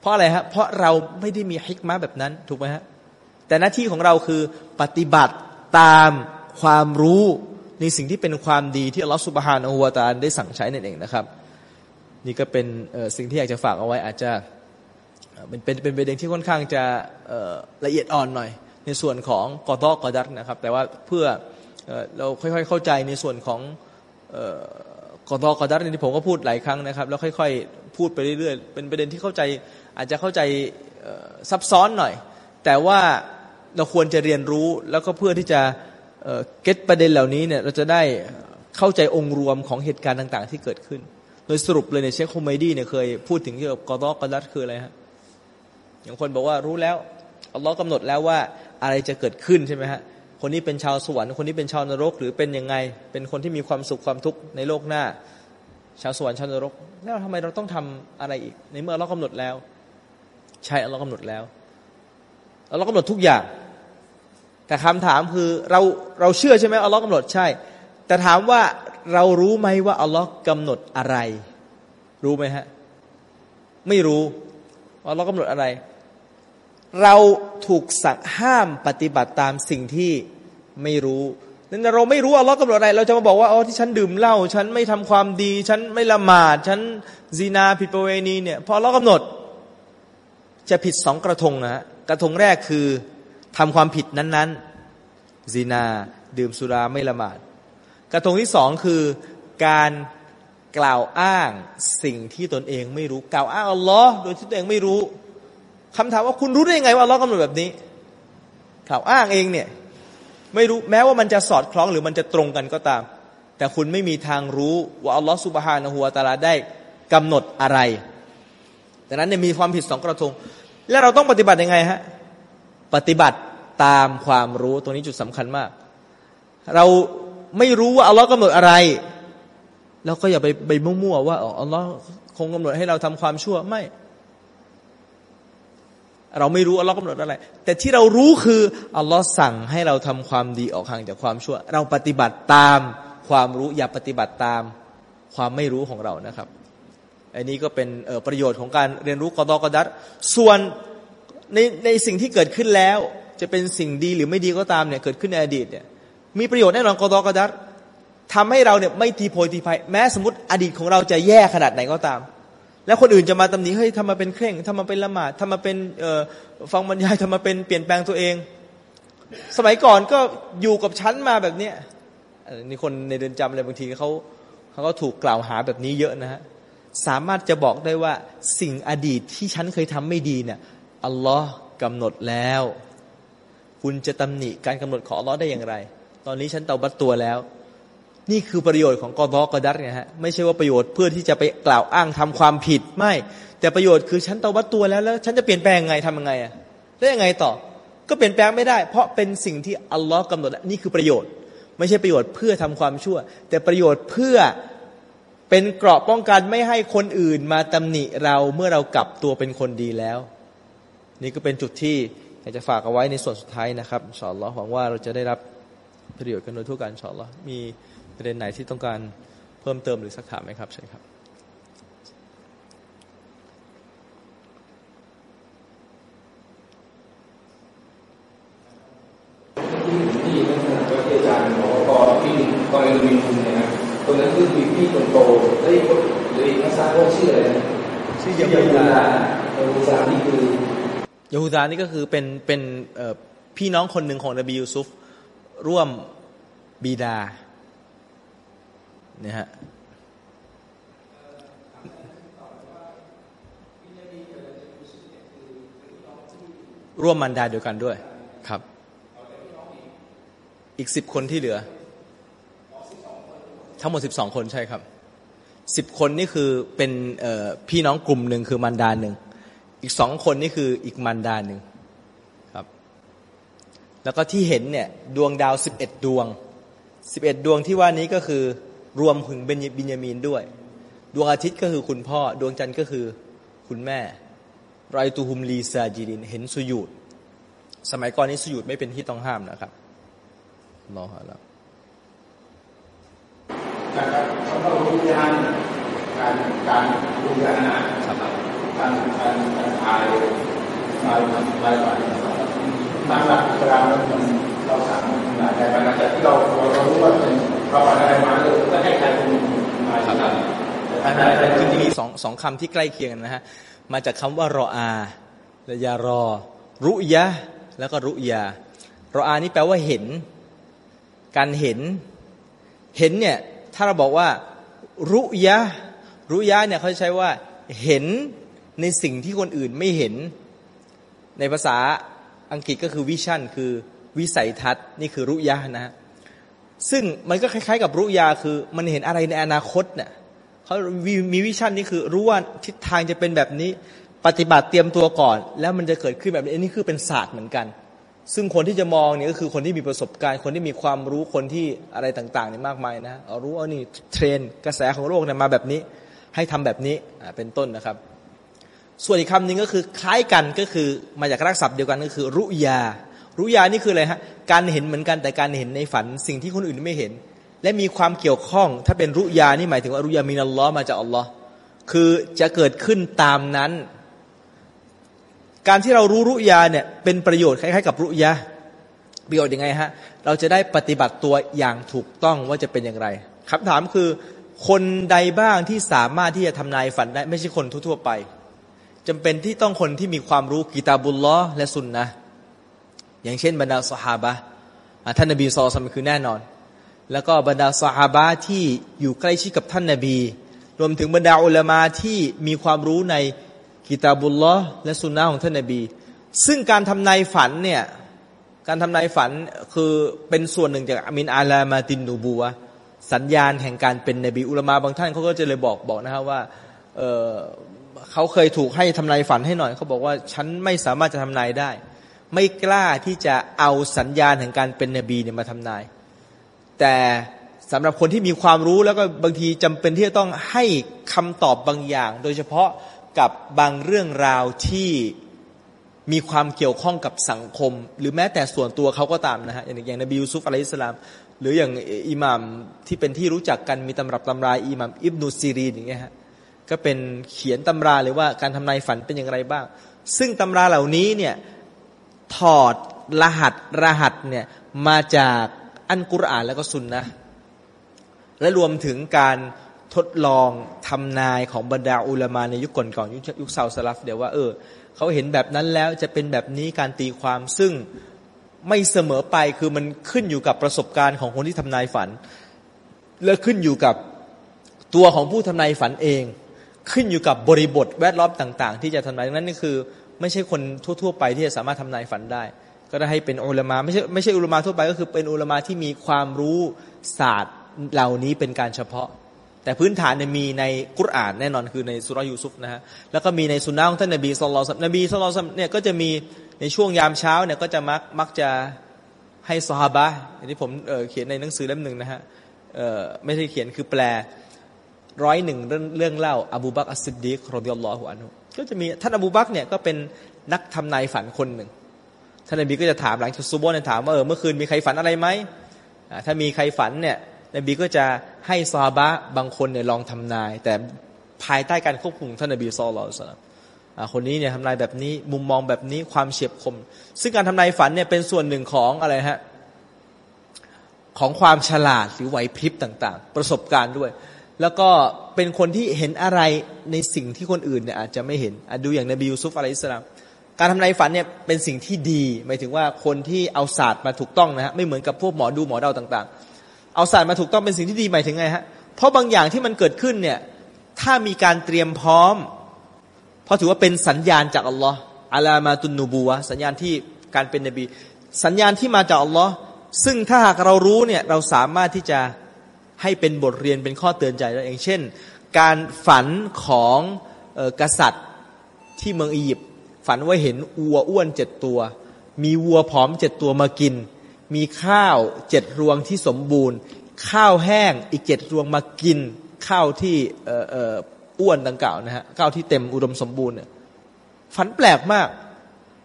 เพราะอะไรฮะเพราะเราไม่ได้มีฮิกมาแบบนั้นถูกไหมฮะแต่หน้าที่ของเราคือปฏิบัติตามความรู้ ในสิ่งที่เป็นความดีที่อัลลอฮฺสุบฮานาอูวาตาลได้สั่งใช้นั่นเองนะครับ นี่ก็เป็นสิ่งที่อยากจะฝากเอาไว้อาจจะเป็นเป็นเป็นประเด็นที่ค่อนข้างจะละเอียดอ่อนหน่อย ในส่วนของกอตอกอดัตนะครับ แต่ว่าเพื่อเราค่อยๆเข้าใจในส่วนของกอตอกอดัตนี่ผมก็พูดหลายครั้งนะครับ แล้วค่อยๆ พูดไปเรื่อยๆ เป็นประเด็นที่เข้าใจอาจจะเข้าใจซับซ้อนหน่อย แต่ว่าเราควรจะเรียนรู้แล้วก็เพื่อที่จะ get ประเด็นเหล่านี้เนี่ยเราจะได้เข้าใจองค์รวมของเหตุการณ์ต่าง ๆ ที่เกิดขึ้น โดยสรุปเลยในเชคโคเมดี้เนี่ยเคยพูดถึงเกี่ยวกับقضاء قدرคืออะไรฮะอย่างคนบอกว่ารู้แล้วอัลลอฮ์กำหนดแล้วว่าอะไรจะเกิดขึ้นใช่ไหมฮะคนนี้เป็นชาวสวรรค์คนนี้เป็นชาวนรก หรือเป็นยังไง เป็นคนที่มีความสุขความทุกข์ในโลกหน้า ชาวสวรรค์ชาวนรก แล้วทำไมเราต้องทำอะไรอีก ในเมื่อเรากำหนดแล้ว ใช่เรากำหนดแล้วเรากำหนดทุกอย่าง แต่คำถามคือเราเราเชื่อใช่ไหมอัลลอฮ์กำหนดใช่ แต่ถามว่าเรารู้ไหมว่าอัลลอฮ์กำหนดอะไร รู้ไหมฮะ ไม่รู้อัลลอฮ์กำหนดอะไร เราถูกสั่งห้ามปฏิบัติตามสิ่งที่ไม่รู้นั้นเราไม่รู้อัลลอฮ์กำหนดอะไร เราจะมาบอกว่าอ๋อที่ฉันดื่มเหล้าฉันไม่ทำความดี ฉันไม่ละหมาด ฉันซีนาผิดประเวณีเนี่ยพออัลลอฮ์กำหนด จะผิดสองกระทงนะกระทงแรกคือ ทำความผิดนั้นๆซีนาดื่มสุราไม่ละหมาด กระทงที่สองคือการกล่าวอ้างสิ่งที่ตนเองไม่รู้ กล่าวอ้างอัลลอฮ์โดยที่ตัวเองไม่รู้คำถามว่าคุณรู้ได้ยังไงว่าอัลลอฮ์กำหนดแบบนี้ข่าวอ้างเองเนี่ยไม่รู้แม้ว่ามันจะสอดคล้องหรือมันจะตรงกันก็ตาม แต่คุณไม่มีทางรู้ว่าอัลลอฮ์สุบฮานะฮัวตาลาได้กำหนดอะไรดังนั้นเนี่ยมีความผิดสองกระทง และเราต้องปฏิบัติยังไงฮะ ปฏิบัติตามความรู้ตรงนี้จุดสำคัญมาก เราไม่รู้ว่าอัลลอฮ์กำหนดอะไรเราก็อย่าไปไปมั่วๆว่าอัลลอฮ์คงกำหนดให้เราทำความชั่วไม่ เราไม่รู้อัลลอฮ์กำหนดอะไร แต่ที่เรารู้คืออัลลอฮ์สั่งให้เราทำความดีออกห่างจากความชั่ว เราปฏิบัติตามความรู้อย่าปฏิบัติตามความไม่รู้ของเรานะครับอันนี้ก็เป็นประโยชน์ของการเรียนรู้กอดอกดัตส่วน ในในสิ่งที่เกิดขึ้นแล้ว จะเป็นสิ่งดีหรือไม่ดีก็ตามเนี่ยเกิดขึ้นในอดีตเนี่ยมีประโยชน์แน่นอนกอดอกดัตทำให้เราเนี่ยไม่ทีโพยทีภัยแม้สมมติอดีตของเราจะแย่ขนาดไหนก็ตาม แล้วคนอื่นจะมาตำหนิเฮ้ยทำมาเป็นเคร่งทำมาเป็นละหมาดทำมาเป็นฟังบรรยายทำมาเป็นเปลี่ยนแปลงตัวเอง สมัยก่อนก็อยู่กับชั้นมาแบบเนี้ยนี่คนในเดือนจำอะไรบางทีเขาเขาก็ถูกกล่าวหาแบบนี้เยอะนะฮะสามารถจะบอกได้ว่าสิ่งอดีตที่ฉันเคยทำไม่ดีเนี่ย อัลลอฮ์กำหนดแล้ว คุณจะตำหนิการกำหนดของอัลลอฮ์ได้อย่างไร ตอนนี้ฉันเตาบัตตัวแล้ว นี่คือประโยชน์ของกอดอกอดัตไงฮะไม่ใช่ว่าประโยชน์เพื่อที่จะไปกล่าวอ้างทำความผิดไม่ แต่ประโยชน์คือฉันเตาบัตตัวแล้วแล้ว ฉันจะเปลี่ยนแปลงยังไงทำยังไงอะแล้ยังไงต่อ ก็เปลี่ยนแปลงไม่ได้ เพราะเป็นสิ่งที่อัลลอฮ์กำหนดนี่คือประโยชน์ ไม่ใช่ประโยชน์เพื่อทำความชั่ว แต่ประโยชน์เพื่อเป็นเกราะป้องกันไม่ให้คนอื่นมาตำหนิเราเมื่อเรากลับตัวเป็นคนดีแล้ว นี่ก็เป็นจุดที่อยากจะฝากเอาไว้ในส่วนสุดท้ายนะครับชอลลอหวังว่าเราจะได้รับประโยชน์กันโดยทั่วกันชอลลอมีประเด็นไหนที่ต้องการเพิ่มเติมหรือสักถามไหมครับใช่ครับที่ที่นักศึกษาอาจารย์บอกว่าที่กรณีมีคุณเนี่ยนะคนนั้นคือมีพี่คนโตแล้วอีกคนหรืออีกนักศึกษาชื่ออะไรชื่อยาฮูดายาฮูดานี่คือ ยาฮูดานี่ก็คือเป็นเป็นพี่น้องคนหนึ่งของนบียูซุฟร่วมบีดาเนี่ยฮะร่วมมันดาเดียวกันด้วยครับ อีกสิบคนที่เหลือ ทั้งหมดสิบสองคนใช่ครับสิบคนนี่คือเป็นพี่น้องกลุ่มหนึ่งคือมันดาหนึ่ง อีกสองคนนี่คืออีกมันดาหนึ่งครับ แล้วก็ที่เห็นเนี่ยดวงดาวสิบเอ็ดดวงสิบเอ็ดดวงที่ว่านี้ก็คือรวมถึงเบนบินยามีนด้วย ดวงอาทิตย์ก็คือคุณพ่อ ดวงจันทร์ก็คือคุณแม่ไรตูฮุมลีซาจีดินเห็นสุยูดสมัยก่อนนี้สุยูดไม่เป็นที่ต้องห้ามนะครับรอฮะแล้วการคำว่าวิญญาณการการวิญญาณนะครับ การการการทายทายทายหวานตามหลักอิสลามมันเราสามารถทำได้แต่หลังจากที่เราเรารู้ว่าเป็นเราอะไรมาเลยจะให้ใครเป็นมาทำได้แต่จริงๆมีสองสองคำที่ใกล้เคียงกันนะฮะมาจากคำว่ารออาและยารอ รุยะ แล้วก็รุยารออานี่แปลว่าเห็น การเห็น เห็นเนี่ยถ้าเราบอกว่า รุยะรุยะเนี่ยเขาใช้ว่าเห็น ในสิ่งที่คนอื่นไม่เห็น ในภาษาอังกฤษก็คือวิชั่นคือวิสัยทัศน์นี่คือรุยานะ ซึ่งมันก็คล้ายๆ กับรุยาคือ มันเห็นอะไรในอนาคตเนี่ยเขามีวิชั่นนี่คือรู้ว่าทิศทางจะเป็นแบบนี้ปฏิบัติเตรียมตัวก่อน แล้วมันจะเกิดขึ้นแบบนี้นี่คือเป็นศาสตร์เหมือนกัน ซึ่งคนที่จะมองเนี่ยก็คือคนที่มีประสบการณ์ คนที่มีความรู้คนที่อะไรต่างๆเนี่ยมากมายนะรู้ว่านี่เทรนกระแสของโลกเนี่ยมาแบบนี้ ให้ทำแบบนี้เป็นต้นนะครับ ส่วนอีกคำหนึ่งก็คือคล้ายกันก็คือมาจากรักศัพท์เดียวกันก็คือ รุยา รุยานี่คืออะไรฮะการเห็นเหมือนกันแต่การเห็นในฝันสิ่งที่คนอื่นไม่เห็น และมีความเกี่ยวข้อง ถ้าเป็นรุยานี่หมายถึงว่ารุยามินัลลอฮ์มาจากอัลลอฮ์คือจะเกิดขึ้นตามนั้น การที่เรารู้รุยาเนี่ยเป็นประโยชน์คล้ายๆกับรุยาประโยชน์ยังไงฮะเราจะได้ปฏิบัติตัวอย่างถูกต้องว่าจะเป็นอย่างไรคำถามคือ คนใดบ้างที่สามารถที่จะทำนายฝันได้ไม่ใช่คนทั่วๆไป จำเป็นที่ต้องคนที่มีความรู้กีตาบุลลอและสุนนะอย่างเช่นบรรดาสหาบะท่านนบีซอสมคือแน่นอน แล้วก็บรรดาสหาบะที่อยู่ใกล้ชิดกับท่านนบี รวมถึงบรรดาอุลามาที่มีความรู้ในกีตาบุลลอและสุนนะของท่านนบี ซึ่งการทำนายฝันเนี่ยการทำนายฝันคือเป็นส่วนหนึ่งจากอามินอาลามาตินนูบัวสัญญาณแห่งการเป็นนบีอุลามาบางท่านเขาก็จะเลยบอกบอกนะครับว่า เขาเคยถูกให้ทำนายฝันให้หน่อย เขาบอกว่าฉันไม่สามารถจะทำนายได้ ไม่กล้าที่จะเอาสัญญาณแห่งการเป็นนบีเนี่ยมาทำนาย แต่สำหรับคนที่มีความรู้แล้วก็บางทีจำเป็นที่จะต้องให้คำตอบบางอย่าง โดยเฉพาะกับบางเรื่องราวที่มีความเกี่ยวข้องกับสังคม หรือแม้แต่ส่วนตัวเขาก็ตามนะฮะอย่างอย่างนบียูซุฟอะลัยฮิสลามหรืออย่างอิหมัมที่เป็นที่รู้จักกันมีตำรับตำรายอิหมัมอิบนุซีรีนอย่างเงี้ยฮะ ก็เป็นเขียนตำราเลยว่าการทำนายฝันเป็นอย่างไรบ้าง ซึ่งตำราเหล่านี้เนี่ยถอดรหัสรหัสเนี่ยมาจากอันกุรอานแล้วก็ซุนนะและรวมถึงการทดลองทำนายของบรรดาอุลามาในยุคก่อนๆยุคซาสลัฟเดี๋ยวว่าเออเขาเห็นแบบนั้นแล้วจะเป็นแบบนี้การตีความซึ่งไม่เสมอไปคือมันขึ้นอยู่กับประสบการณ์ของคนที่ทำนายฝัน และขึ้นอยู่กับตัวของผู้ทำนายฝันเอง ขึ้นอยู่กับบริบทแวดล้อมต่าง ๆ ที่จะทำนายดังนั้นนี่คือ ไม่ใช่คนทั่ว ๆ ไปที่จะสามารถทำนายฝันได้ ก็ได้ให้เป็นอุลมาไม่ใช่ไม่ใช่อุลมาทั่วไปก็คือเป็นอุลมาที่มีความรู้ศาสตร์เหล่านี้เป็นการเฉพาะ แต่พื้นฐานเนี่ยมีในกุรอานแน่นอนคือในสุรยูซุฟนะฮะแล้วก็มีในสุนนะของท่านนบีสุลต่านนบีสุลต่านเนี่ยก็จะมีในช่วงยามเช้าเนี่ยก็จะมักมักจะให้ซอฮาบะอันนี้ผมเเขียนในหนังสือเล่มหนึ่งนะฮะไม่ใช่เขียนคือแปล ร้อยหนึ่งเรื่องเล่าอบูบักอัสซิดดีกรดิยัลลอฮุอันุก็จะมีท่านอบูบักเนี่ยก็เป็นนักทำนายฝันคนหนึ่งท่านนบีก็จะถามหลังจากซูโบเนี่ยถามว่าเออเมื่อคืนมีใครฝันอะไรไหมถ้ามีใครฝันเนี่ยนบีก็จะให้ซาบะบางคนเนี่ยลองทำนาย แต่ภายใต้การควบคุมท่านนบีสุลต่านคนนี้เนี่ยทำนายแบบนี้มุมมองแบบนี้ความเฉียบคม ซึ่งการทำนายฝันเนี่ยเป็นส่วนหนึ่งของอะไรฮะของความฉลาดหรือไหวพริบต่าง ๆ ประสบการณ์ด้วย แล้วก็เป็นคนที่เห็นอะไรในสิ่งที่คนอื่นเนี่ยอาจจะไม่เห็นดูอย่างนบียูซุฟอะลัยฮิสลามการทำนายฝันเนี่ยเป็นสิ่งที่ดีหมายถึงว่าคนที่เอาศาสตร์มาถูกต้องนะฮะไม่เหมือนกับพวกหมอดูหมอเดาต่าง ๆ เอาศาสตร์มาถูกต้องเป็นสิ่งที่ดีหมายถึงไงฮะเพราะบางอย่างที่มันเกิดขึ้นเนี่ยถ้ามีการเตรียมพร้อม เพราะถือว่าเป็นสัญญาณจากอัลลอฮ์อาลามาตุนนูบัวสัญญาณที่การเป็นนบี สัญญาณที่มาจากอัลลอฮ์ซึ่งถ้าหากเรารู้เนี่ยเราสามารถที่จะ ให้เป็นบทเรียนเป็นข้อเตือนใจได้องเช่น การฝันของกษัตริย์ที่เมืองอียิปต์ฝันว่าเห็นวัวอ้วนเจ็ดตัว มีวัวผอมเจ็ดตัวมากิน มีข้าวเจ็ดรวงที่สมบูรณ์ ข้าวแห้งอีกเจ็ดรวงมากิน ข้าวที่อ้วนดังกล่าวนะฮะก้าวที่เต็มอุดมสมบูรณ์ฝันแปลกมาก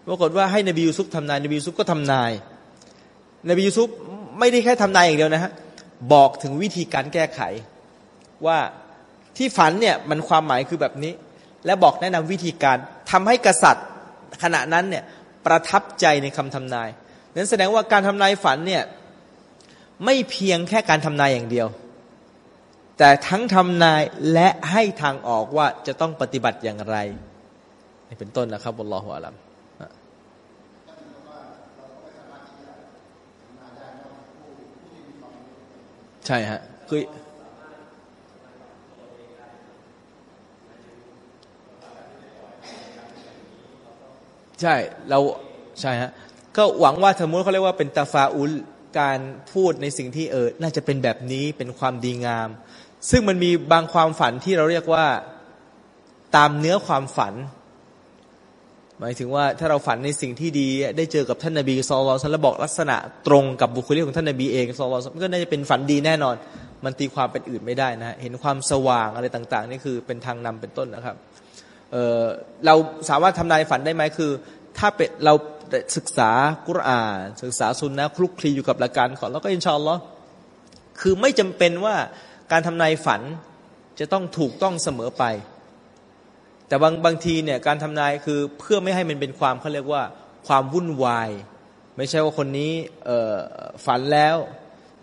ปรากฏว่าให้นบียูซุฟทำนายนบียูซุฟก็ทำนายนบียูซุฟไม่ได้แค่ทำนายอย่างเดียวนะฮะ บอกถึงวิธีการแก้ไข ว่าที่ฝันเนี่ยมันความหมายคือแบบนี้ และบอกแนะนำวิธีการทำให้กษัตริย์ขณะนั้นเนี่ยประทับใจในคำทำนายนั้นแสดงว่าการทำนายฝันเนี่ยไม่เพียงแค่การทำนายอย่างเดียว แต่ทั้งทำนายและให้ทางออกว่าจะต้องปฏิบัติอย่างไรนี่เป็นต้นนะครับบุลลอฮฺอัลัม ใช่ฮะคือใช่เราใช่ฮะก็หวังว่าสมมติเขาเรียกว่าเป็นตาฟาอุลการพูดในสิ่งที่เออ น่าจะเป็นแบบนี้เป็นความดีงาม ซึ่งมันมีบางความฝันที่เราเรียกว่าตามเนื้อความฝัน หมายถึงว่าถ้าเราฝันในสิ่งที่ดีได้เจอกับท่านนบีซอลลอแล้วบอกลักษณะตรงกับบุคลิกของท่านนบีเองซอลลอก็น่าจะเป็นฝันดีแน่นอน มันตีความเป็นอื่นไม่ได้นะเห็นความสว่างอะไรต่างๆนี่คือเป็นทางนำเป็นต้นนะครับเเราสามารถทำนายฝันได้ไหมคือ ถ้าเป็นเราศึกษากุรอาน ศึกษาซุนนะคลุกคลีอยู่กับหลักการของแล้วก็อินชาอัลลอฮ์คือไม่จำเป็นว่าการทำนายฝันจะต้องถูกต้องเสมอไป แต่บางบางทีเนี่ยการทำนายคือเพื่อไม่ให้มันเป็นความเขาเรียกว่าความวุ่นวาย ไม่ใช่ว่าคนนี้ฝันแล้ว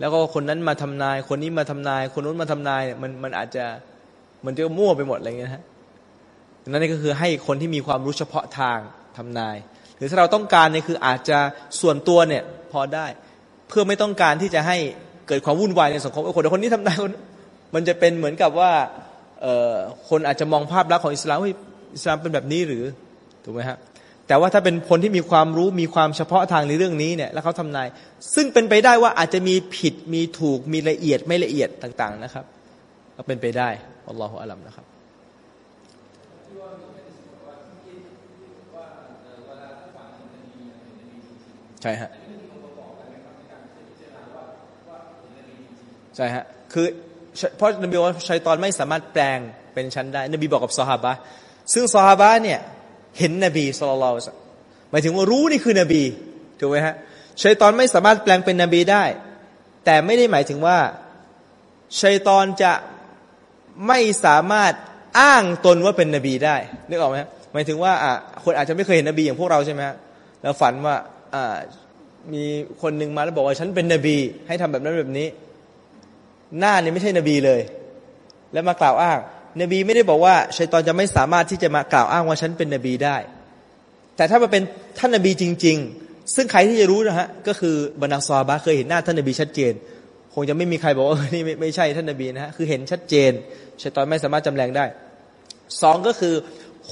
แล้วก็คนนั้นมาทำนาย คนนี้มาทำนาย คนนู้นมาทำนายมันมันอาจจะมันจะมั่วไปหมดอะไรเงี้ยฮะนั่นก็คือให้คนที่มีความรู้เฉพาะทางทำนาย หรือถ้าเราต้องการเนี่ยคืออาจจะส่วนตัวเนี่ยพอได้ เพื่อไม่ต้องการที่จะให้เกิดความวุ่นวายในสังคมคนคนนี้ทำนายคนมันจะเป็นเหมือนกับว่า คนอาจจะมองภาพลักษณ์ของอิสลามว่าอิสลามเป็นแบบนี้หรือถูกไหมครับแต่ว่าถ้าเป็นคนที่มีความรู้มีความเฉพาะทางในเรื่องนี้เนี่ยแล้วเขาทำนาย ซึ่งเป็นไปได้ว่าอาจจะมีผิดมีถูกมีละเอียดไม่ละเอียดต่าง ๆนะครับ ก็เป็นไปได้อัลลอฮฺอัลลัมนะครับใช่ฮะใช่ฮะคือ เพราะนบีว่าชัยตอนไม่สามารถแปลงเป็นชั้นได้ นบีบอกกับซอฮาบะซึ่งซอฮาบะเนี่ยเห็นนบีสุลต่านหมายถึงว่ารู้นี่คือนบีถูกไหมฮะชัยตอนไม่สามารถแปลงเป็นนบีได้ แต่ไม่ได้หมายถึงว่าชัยตอนจะไม่สามารถอ้างตนว่าเป็นนบีได้นึกออกไหมหมายถึงว่าอะคนอาจจะไม่เคยเห็นนบีอย่างพวกเราใช่ไหมฮะแล้วฝันว่าอ่ามีคนหนึ่งมาแล้วบอกว่าฉันเป็นนบี ให้ทำแบบนั้นแบบนี้ หน้านี่ไม่ใช่นบีเลย แล้วมากล่าวอ้าง นบีไม่ได้บอกว่าชัยตอนจะไม่สามารถที่จะมากล่าวอ้างว่าฉันเป็นนบีได้ แต่ถ้ามาเป็นท่านนบีจริง ๆ ซึ่งใครที่จะรู้นะฮะก็คือบรรดาซอบาเคยเห็นหน้าท่านนบีชัดเจน คงจะไม่มีใครบอกว่านี่ไม่ไม่ใช่ท่านนบีนะฮะคือเห็นชัดเจนชัยตอนไม่สามารถจำแรงได้สองก็คือ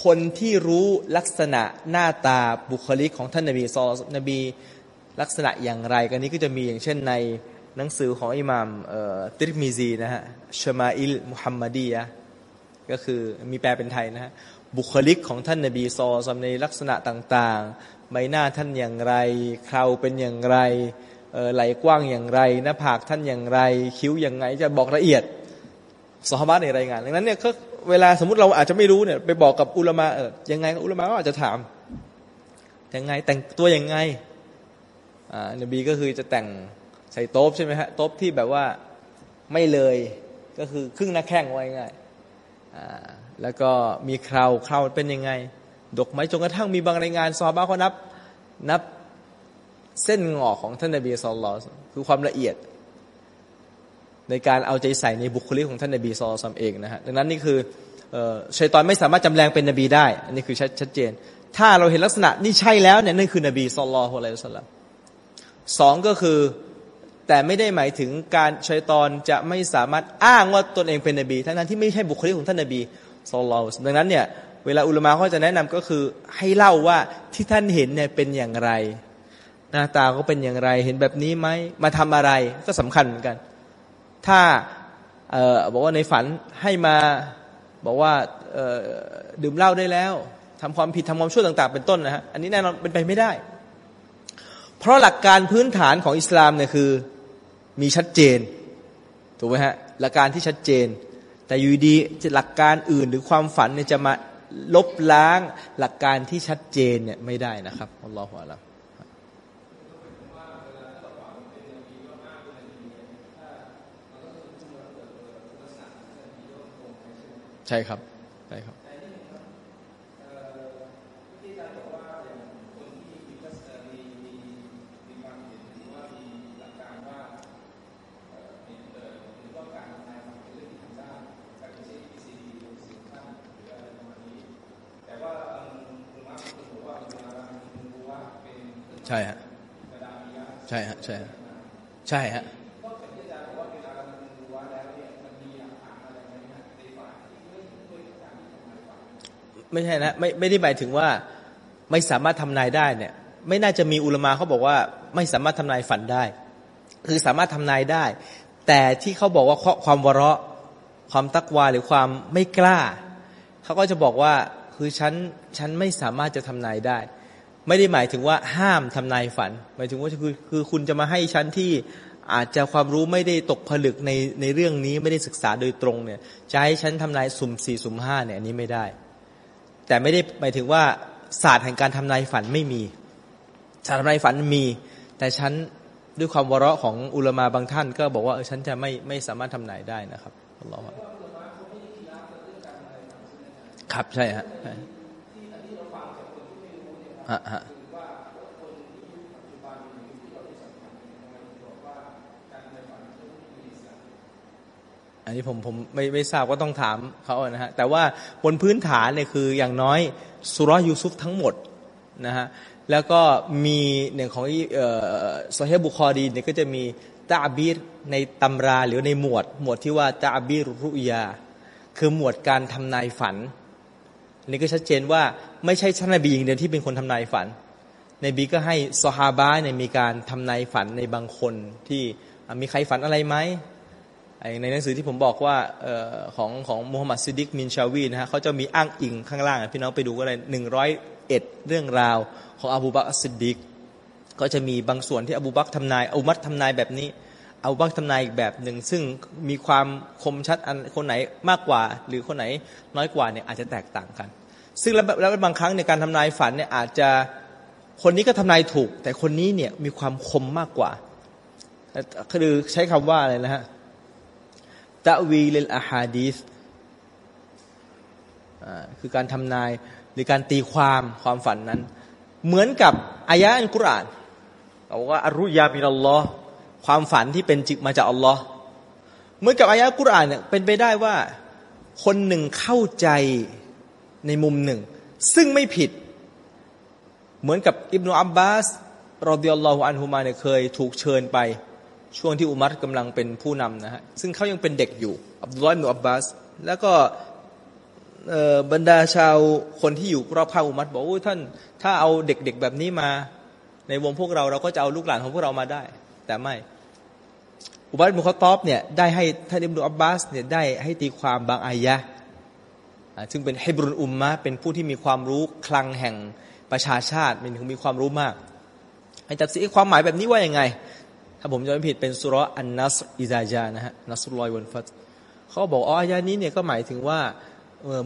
คนที่รู้ลักษณะหน้าตาบุคลิกของท่านนบีซอนบีลักษณะอย่างไรกันนี้ก็จะมีอย่างเช่นใน หนังสือของอิหม่ามติรมิซีนะฮะชมาอิลมุฮัมมัดียะก็คือมีแปลเป็นไทยนะฮะบุคลิกของท่านนบีซอสในลักษณะต่างๆ ใบหน้าท่านอย่างไร เคราเป็นอย่างไรไหลกว้างอย่างไร หน้าผากท่านอย่างไร คิ้วอย่างไงจะบอกละเอียดสฮาบะในรายงานดังนั้นเนี่ยเวลาสมมติเราอาจจะไม่รู้เนี่ยไปบอกกับอุลามะเออยังไงอุลามะก็อาจจะถามยังไงแต่งตัวยังไงอ่านบีก็คือจะแต่ง ใส่โต๊บใช่ไหมฮะโต๊บที่แบบว่าไม่เลยก็คือครึ่งหน้าแข้งไว้ง่ายอ่าแล้วก็มีคราวคราวเป็นยังไง ดกไม้จนกระทั่งมีบางรายงานซอบ้าเขานับนับเส้นงอกของท่านนบีสุลต่านคือความละเอียด ในการเอาใจใส่ในบุคลิกของท่านนบีซอซัมเองนะฮะดังนั้นนี่คือชัยตอนไม่สามารถจำแรงเป็นนบีได้ อันนี้คือชัดชัดเจน ถ้าเราเห็นลักษณะนี่ใช่แล้วเนี่ยนั่นคือนบีสุลต่านอะไรสัลลัมสองก็คือ แต่ไม่ได้หมายถึงการชัยตอนจะไม่สามารถอ้างว่าตนเองเป็นนบีทั้งนั้นที่ไม่ใช่บุคลิกของท่านนบีสุลต่านดังนั้นเนี่ยเวลาอุลมะเขาจะแนะนำก็คือให้เล่าว่าที่ท่านเห็นเนี่ยเป็นอย่างไร หน้าตาเขาเป็นอย่างไร เห็นแบบนี้ไหมมาทำอะไรก็สำคัญเหมือนกัน ถ้าออบอกว่าในฝันให้มาบอกว่าดื่มเหล้าได้แล้วทำความผิดทำความชั่วต่าง ๆ เป็นต้นนะฮะอันนี้แน่นอนเป็นไปไม่ได้ เพราะหลักการพื้นฐานของอิสลามเนี่ยคือ มีชัดเจนถูกไหมฮะหลักการที่ชัดเจน แต่อยู่ดีหลักการอื่นหรือความฝันเนี่ยจะมาลบล้างหลักการที่ชัดเจนเนี่ยไม่ได้นะครับอัลลอฮฺอัลลอฮใช่ครับ ช่ฮะใช่ฮะใช่ใช่ฮะไม่ใช่นะไม่ไม่ได้หมายถึงว่าไม่สามารถทำนายได้เนี่ย ไม่น่าจะมีอุลมะเขาบอกว่า ไม่สามารถทำนายฝันได้ คือสามารถทำนายได้ แต่ที่เขาบอกว่าความวระความตักวาหรือความไม่กล้า เขาก็จะบอกว่าคือฉันฉันไม่สามารถจะทำนายได้ ไม่ได้หมายถึงว่าห้ามทำนายฝัน หมายถึงว่าคือคือคุณจะมาให้ฉันที่อาจจะความรู้ไม่ได้ตกผลึกในในเรื่องนี้ไม่ได้ศึกษาโดยตรงเนี่ยจะให้ฉันทำนายสุ่มสี่สุ่มห้าเนี่ยอันนี้ไม่ได้ แต่ไม่ได้หมายถึงว่าศาสตร์แห่งการทำนายฝันไม่มี ศาสตร์ทำนายฝันมี แต่ฉันด้วยความวระของอุลมาบางท่าน ก็บอกว่าเออฉันจะไม่ไม่สามารถทำนายได้นะครับอัลลอฮฺครับใช่ฮะ ฮะฮะอันนี้ผมผมไม่ไม่ทราบก็ต้องถามเขานะฮะแต่ว่าบนพื้นฐานเนี่ยคืออย่างน้อยสุรยูซุฟทั้งหมดนะฮะแล้วก็มีหนึ่งของออโซเฮบุคอดีเนี่ยก็จะมีตาบีรในตำราหรือในหมวด หมวดที่ว่าตาบีรรุยา คือหมวดการทำนายฝัน อันนี้ก็ชัดเจนว่าไม่ใช่ท่านนบีอย่างเดียวที่เป็นคนทำนายฝันในบีก็ให้ซอฮาบะเนี่ยมีการทำนายฝันในบางคนที่มีใครฝันอะไรไหมในหนังสือที่ผมบอกว่าของของมูฮัมหมัดซิดิกมินชาวีนะฮะเขาจะมีอ้างอิงข้างล่าง พี่น้องไปดูก็เลยหนึ่งร้อยเอ็ดเรื่องราวของอบูบักซิดดิกก็จะมีบางส่วนที่อบูบักทำนายอุมัดทำนายแบบนี้ เอบูบักทำนายอีกแบบหนึ่งซึ่งมีความคมชัดอันคนไหนมากกว่า หรือคนไหนน้อยกว่าเนี่ยอาจจะแตกต่างกัน ซึ่งแล้วบางครั้งในการทำนายฝันเนี่ยอาจจะคนนี้ก็ทำนายถูก แต่คนนี้เนี่ยมีความคมมากกว่าคือใช้คำว่าอะไรนะฮะตะวีเลอาฮาดีสคือการทำนายหรือการตีความความฝันนั้น เหมือนกับอายะอันกุรอานบอกว่าอรุยามินัลลอฮ์ ความฝันที่เป็นจิตมาจากอัลลอฮ์เหมือนกับอายะกุรอานเนี่ยเป็นไปได้ว่า คนหนึ่งเข้าใจในมุมหนึ่ง ซึ่งไม่ผิด เหมือนกับอิบนาอับบาสรอดิยัลลอฮุอันฮุมาเนี่ยเคยถูกเชิญไป ช่วงที่อุมัรกำลังเป็นผู้นำนะฮะซึ่งเขายังเป็นเด็กอยู่อับดุลลอฮ์อิบนุอับบาสแล้วก็บรรดาชาวคนที่อยู่รอบข้างอุมัรบอกว่าท่านถ้าเอาเด็กๆแบบนี้มา ในวงพวกเราเราก็จะเอาลูกหลานของพวกเรามาได้ แต่ไม่ อุบัติมุขตอบเนี่ยได้ให้ท่านอิบนุอับบาสเนี่ยได้ให้ตีความบางอายะซึ่งเป็นให้บรุนอุมมะเป็นผู้ที่มีความรู้คลังแห่งประชาชาติเป็นมีความรู้มากให้จัดสีความหมายแบบนี้ว่ายังไง ถ้าผมจะไม่ผิดเป็นซูเราะฮฺอันนัศรฺ إذا جاء นะฮะ نصر الله والفتحเขาบอกอ๋ออายานี้เนี่ยก็หมายถึงว่า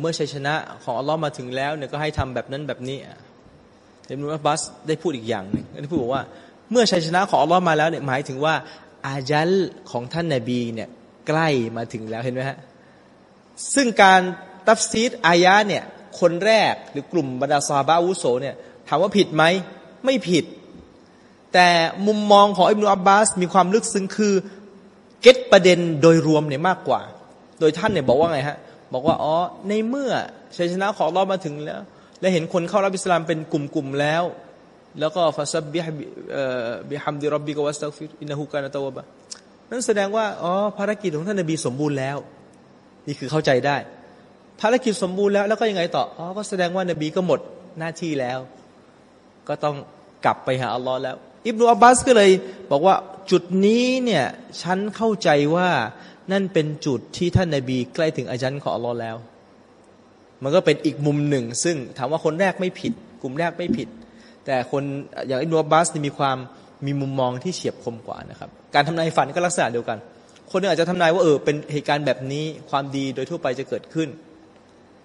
เมื่อชัยชนะของอัลลอฮ์มาถึงแล้วเนี่ยก็ให้ทำแบบนั้นแบบนี้อิบนุอับบาสได้พูดอีกอย่างหนึ่งได้พูดบอกว่า เมื่อชัยชนะของอัลลอฮ์มาแล้วเนี่ยหมายถึงว่า أجلของท่านนาบีเนี่ยใกล้มาถึงแล้วเห็นไหมฮะซึ่งการตัฟซีรอายะเนี่ยคนแรกหรือกลุ่มบรรดาซอฮาบะอาวุโสเนี่ยถามว่าผิดไหมไม่ผิด แต่มุมมองของอิบนุอับบาส มีความลึกซึ้งคือ get ประเด็นโดยรวมเนี่ยมากกว่า โดยท่านเนี่ยบอกว่าไงฮะ บอกว่าอ๋อในเมื่อชัยชนะของอัลลอฮ์มาถึงแล้ว และเห็นคนเข้ารับอิสลามเป็นกลุ่มๆแล้ว แล้วก็فسبح بحمد ربك واستغفره إنه كان تواباนั่นแสดงว่า อ๋อ ภารกิจของท่านนบีสมบูรณ์แล้ว นี่คือเข้าใจได้ ภารกิจสมบูรณ์แล้ว แล้วก็ยังไงต่อ อ๋อ ก็แสดงว่านบีก็หมดหน้าที่แล้ว ก็ต้องกลับไปหาอัลลอฮ์แล้ว อิบนุอับบาสก็เลย บอกว่าจุดนี้เนี่ย ฉันเข้าใจว่านั่นเป็นจุดที่ท่านนาบีใกล้ถึงอาจารย์ของอัลลอฮ์แล้ว มันก็เป็นอีกมุมหนึ่ง ซึ่งถามว่าคนแรกไม่ผิด กลุ่มแรกไม่ผิด แต่คนอย่างอิบนุอับบาสมีความมีมุมมองที่เฉียบคมกว่านะครับ การทำนายฝันก็ลักษณะเดียวกัน คนนึงอาจจะทำนายว่าเออเป็นเหตุการณ์แบบนี้ความดีโดยทั่วไปจะเกิดขึ้น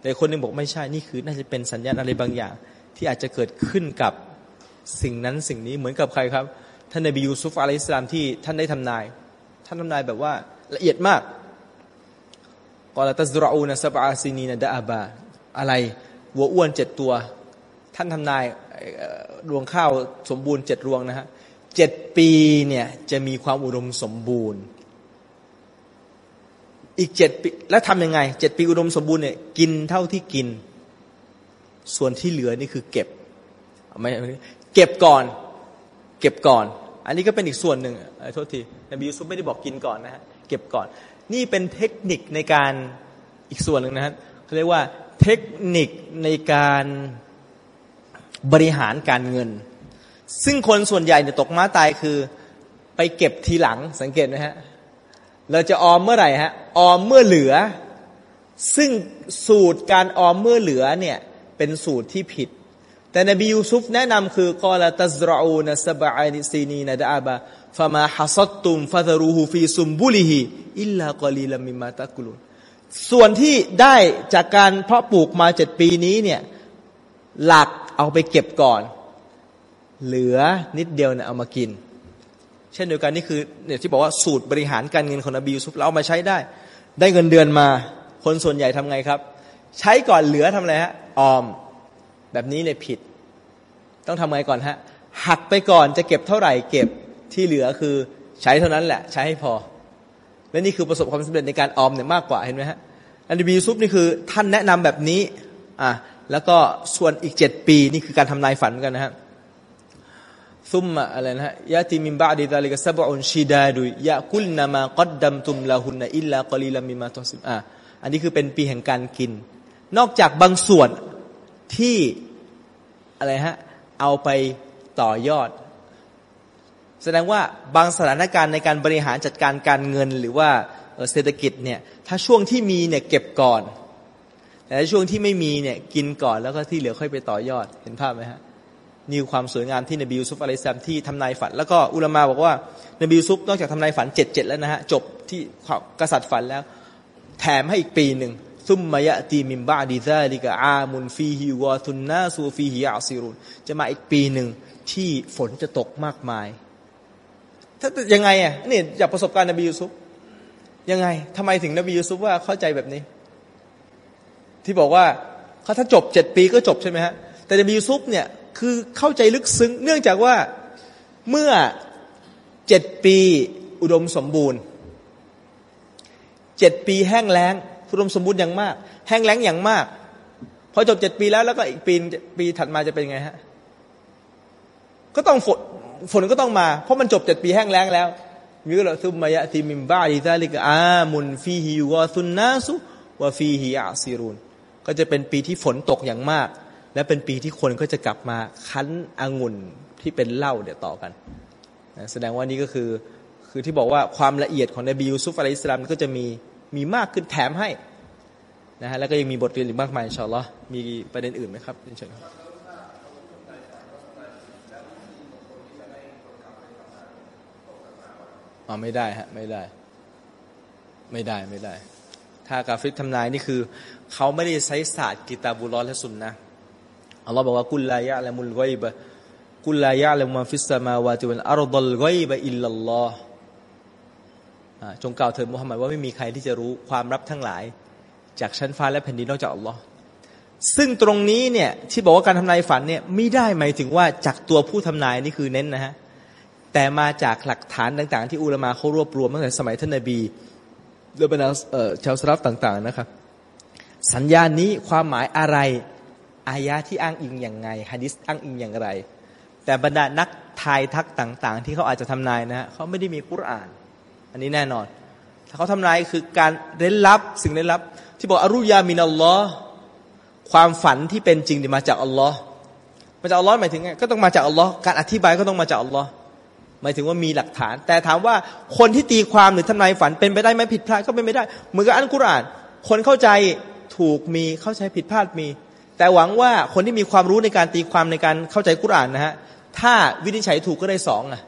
แต่คนนึงบอกไม่ใช่นี่คือ น่าจะเป็นสัญญาณอะไรบางอย่าง ที่อาจจะเกิดขึ้นกับสิ่งนั้นสิ่งนี้เหมือนกับใครครับ ท่านนบียูซุฟعليه السلامที่ท่านได้ทำนาย ท่านทำนายแบบว่าละเอียดมากقال تزرعون سبع سنين دأباอะไรวัวอ้วนเจ็ดตัว ท่านทำนาย รวงข้าวสมบูรณ์เจ็ดรวงนะฮะเจ็ดปีเนี่ยจะมีความอุดมสมบูรณ์ อีกเจ็ดปีแล้วทำยังไงเจ็ดปีอุดมสมบูรณ์เนี่ยกินเท่าที่กิน ส่วนที่เหลือนี่คือเก็บไม่เก็บก่อน เก็บก่อน อันนี้ก็เป็นอีกส่วนหนึ่งโทษทีนบียูซุฟไม่ได้บอกกินก่อนนะฮะเก็บก่อน นี่เป็นเทคนิคในการอีกส่วนหนึ่งนะฮะเขาเรียกว่าเทคนิคในการ บริหารการเงิน ซึ่งคนส่วนใหญ่เนี่ยตกม้าตายคือไปเก็บทีหลังสังเกตไหมฮะเราจะออมเมื่อไหร่ฮะออมเมื่อเหลือ ซึ่งสูตรการออมเมื่อเหลือเนี่ยเป็นสูตรที่ผิด แต่นบียูซุฟแนะนำคือกอลาตัซรอูนสบะอิซีนีนดาบะฟามาฮัสัตตุมฟาซรูฮูฟีซุมบุลิฮิอิลลากอลีลามิมาตะกุลุนส่วนที่ได้จากการเพาะปลูกมาเจ็ดปีนี้เนี่ยหลัก เอาไปเก็บก่อน เหลือนิดเดียวเนี่ยเอามากิน เช่นเดียวกันนี่คือเนี่ยที่บอกว่าสูตรบริหารการเงินของนบียูซุฟเราเอามาใช้ได้ ได้เงินเดือนมา คนส่วนใหญ่ทำไงครับ ใช้ก่อนเหลือทำอะไรฮะออม แบบนี้เลยผิด ต้องทำไงก่อนฮะหักไปก่อนจะเก็บเท่าไหร่เก็บที่เหลือคือใช้เท่านั้นแหละ ใช้ให้พอ และนี่คือประสบความสำเร็จในการออมเนี่ยมากกว่าเห็นไหมฮะอันดีบีซุปนี่คือท่านแนะนำแบบนี้อะ แล้วก็ส่วนอีกเจ็ดปีนี่คือการทำนายฝันกันนะฮะثم อะไรนะฮะ يأتي من بعد ذلك سبع شداد يأكلن ما قدمتم لهن إلا قليلا مما تحصنونอะอันนี้คือเป็นปีแห่งการกิน นอกจากบางส่วนที่อะไรฮะเอาไปต่อยอด แสดงว่าบางสถานการณ์ในการบริหารจัดการการเงินหรือว่าเศรษฐกิจเนี่ยถ้าช่วงที่มีเนี่ยเก็บก่อน แต่ช่วงที่ไม่มีเนี่ยกินก่อนแล้วก็ที่เหลือค่อยไปต่อยอดเห็นภาพไหมฮะนี่ความสวยงามที่นบียูซุฟอะลัยฮิสลามที่ทำนายฝัน แล้วก็อุลามาบอกว่านบียูซุฟนอกจากทำนายฝันเจ็ดเจ็ดแล้วนะฮะจบที่กษัตริย์ฝันแล้ว แถมให้อีกปีหนึ่งثم يأتي من بعد ذلك عام فيه يغاث الناس وفيه يعصرونจะมาอีกปีหนึ่งที่ฝนจะตกมากมาย ถ้ายังไงอะนี่จากประสบการณ์นบียูซุฟยังไงทำไมถึงนบียูซุฟว่าเข้าใจแบบนี้ ที่บอกว่าเขาถ้าจบเจ็ดปีก็จบใช่ไหมฮะแต่นบียูซุฟเนี่ยคือเข้าใจลึกซึ้ง เนื่องจากว่าเมื่อเจ็ดปีอุดมสมบูรณ์เจ็ดปีแห้งแล้งอุดมสมบูรณ์อย่างมาก แห้งแล้งอย่างมากพอจบเจ็ดปีแล้วแล้วก็อีกปีปีถัดมาจะเป็นไงฮะก็ต้องฝนฝนก็ต้องมา เพราะมันจบเจ็ดปีแห้งแล้งแล้วมีก็เลยซุมมายะติมิมบาดิซาลิกอามุนฟีฮิวะซุนนาสุวะฟีฮิอาซิรุน ก็จะเป็นปีที่ฝนตกอย่างมาก และเป็นปีที่คนก็จะกลับมาคั้นองุ่นที่เป็นเหล้าเดี๋ยวต่อกันแสดงว่านี่ก็คือคือที่บอกว่าความละเอียดของนบียูซุฟอะลัยสลามก็จะมีมีมากขึ้นแถมให้นะฮะแล้วก็ยังมีบทเรียนอีกมากมายอินชาอัลลอฮ์มีประเด็นอื่นไหมครับเชิญครับอ๋อไม่ได้ฮะไม่ได้ ไม่ได้ไม่ได้ ถ้ากาฟิรทำนายนี่คือ เขาไม่ได้ใช้ศาสตร์กิตาบุลลอฮ์และสุนนะฮ์อัลลอฮ์บอกว่าقل لا يعلم الغيب قل لا يعلم من في السماوات والأرض الغيب إلا اللهจงกล่าวเถิดมุฮัมมัดว่าไม่มีใครที่จะรู้ความลับทั้งหลาย จากชั้นฟ้าและแผ่นดินนอกจากอัลลอฮ์ซึ่งตรงนี้เนี่ยที่บอกว่าการทำนายฝันเนี่ยไม่ได้หมายถึงว่าจากตัวผู้ทำนายนี่คือเน้นนะฮะแต่มาจากหลักฐานต่าง ๆ ที่อุลามาเขารวบรวมตั้งแต่สมัยท่านนบี โดยบรรดาชาวสลับต่าง ๆ นะครับ สัญญาณนี้ความหมายอะไร อายะที่อ้างอิงอย่างไงฮะดิษอ้างอิงอย่างไร แต่บรรดานักทายทักต่าง ๆ ที่เขาอาจจะทำนายนะฮะเขาไม่ได้มีกุรอาน อันนี้แน่นอนถ้าเขาทำนายคือการเร้นลับสิ่งเร้นลับ ที่บอกอรุยามินอัลลอฮ์ความฝันที่เป็นจริงมาจากอัลลอฮ์มาจากอัลลอฮ์หมายถึงไงก็ต้องมาจากอัลลอฮ์การอธิบายก็ต้องมาจากอัลลอฮ์ หมายถึงว่ามีหลักฐาน แต่ถามว่าคนที่ตีความหรือทำนายฝันเป็นไปได้ไหมผิดพลาดก็เป็นไปได้ เหมือนกับอันกุรอาน คนเข้าใจถูกมีเข้าใจผิดพลาดมี แต่หวังว่าคนที่มีความรู้ในการตีความในการเข้าใจกุรอานนะฮะถ้าวินิจฉัยถูกก็ได้สองอะ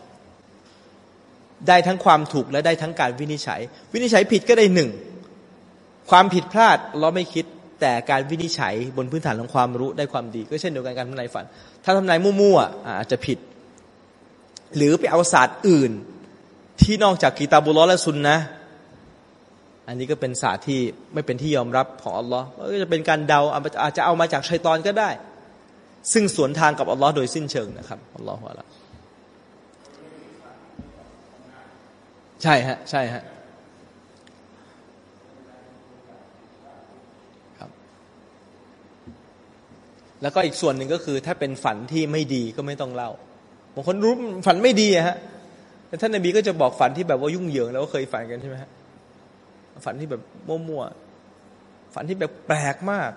ได้ทั้งความถูกและได้ทั้งการวินิจฉัย วินิจฉัยผิดก็ได้หนึ่งความผิดพลาดเราไม่คิด แต่การวินิจฉัยบนพื้นฐานของความรู้ได้ความดี ก็เช่นเดียวกันการทำนายฝัน ถ้าทำนายมั่วๆอาจจะผิด หรือไปเอาศาสตร์อื่น ที่นอกจากกีตาบุลและซุนนะ อันนี้ก็เป็นศาสตร์ที่ไม่เป็นที่ยอมรับของอัลลอฮ์ก็จะเป็นการเดาอาจจะเอามาจากชัยตอนก็ได้ ซึ่งสวนทางกับอัลลอฮ์โดยสิ้นเชิงนะครับอัลลอฮ์วะละใช่ฮะใช่ฮะครับแล้วก็อีกส่วนหนึ่งก็คือถ้าเป็นฝันที่ไม่ดีก็ไม่ต้องเล่า บางคนรู้ฝันไม่ดีอะฮะแต่ท่านนบีก็จะบอกฝันที่แบบว่ายุ่งเหยิงแล้วก็เคยฝันกันใช่ไหมฮะฝันที่แบบมั่วๆฝันที่แบบแปลกมาก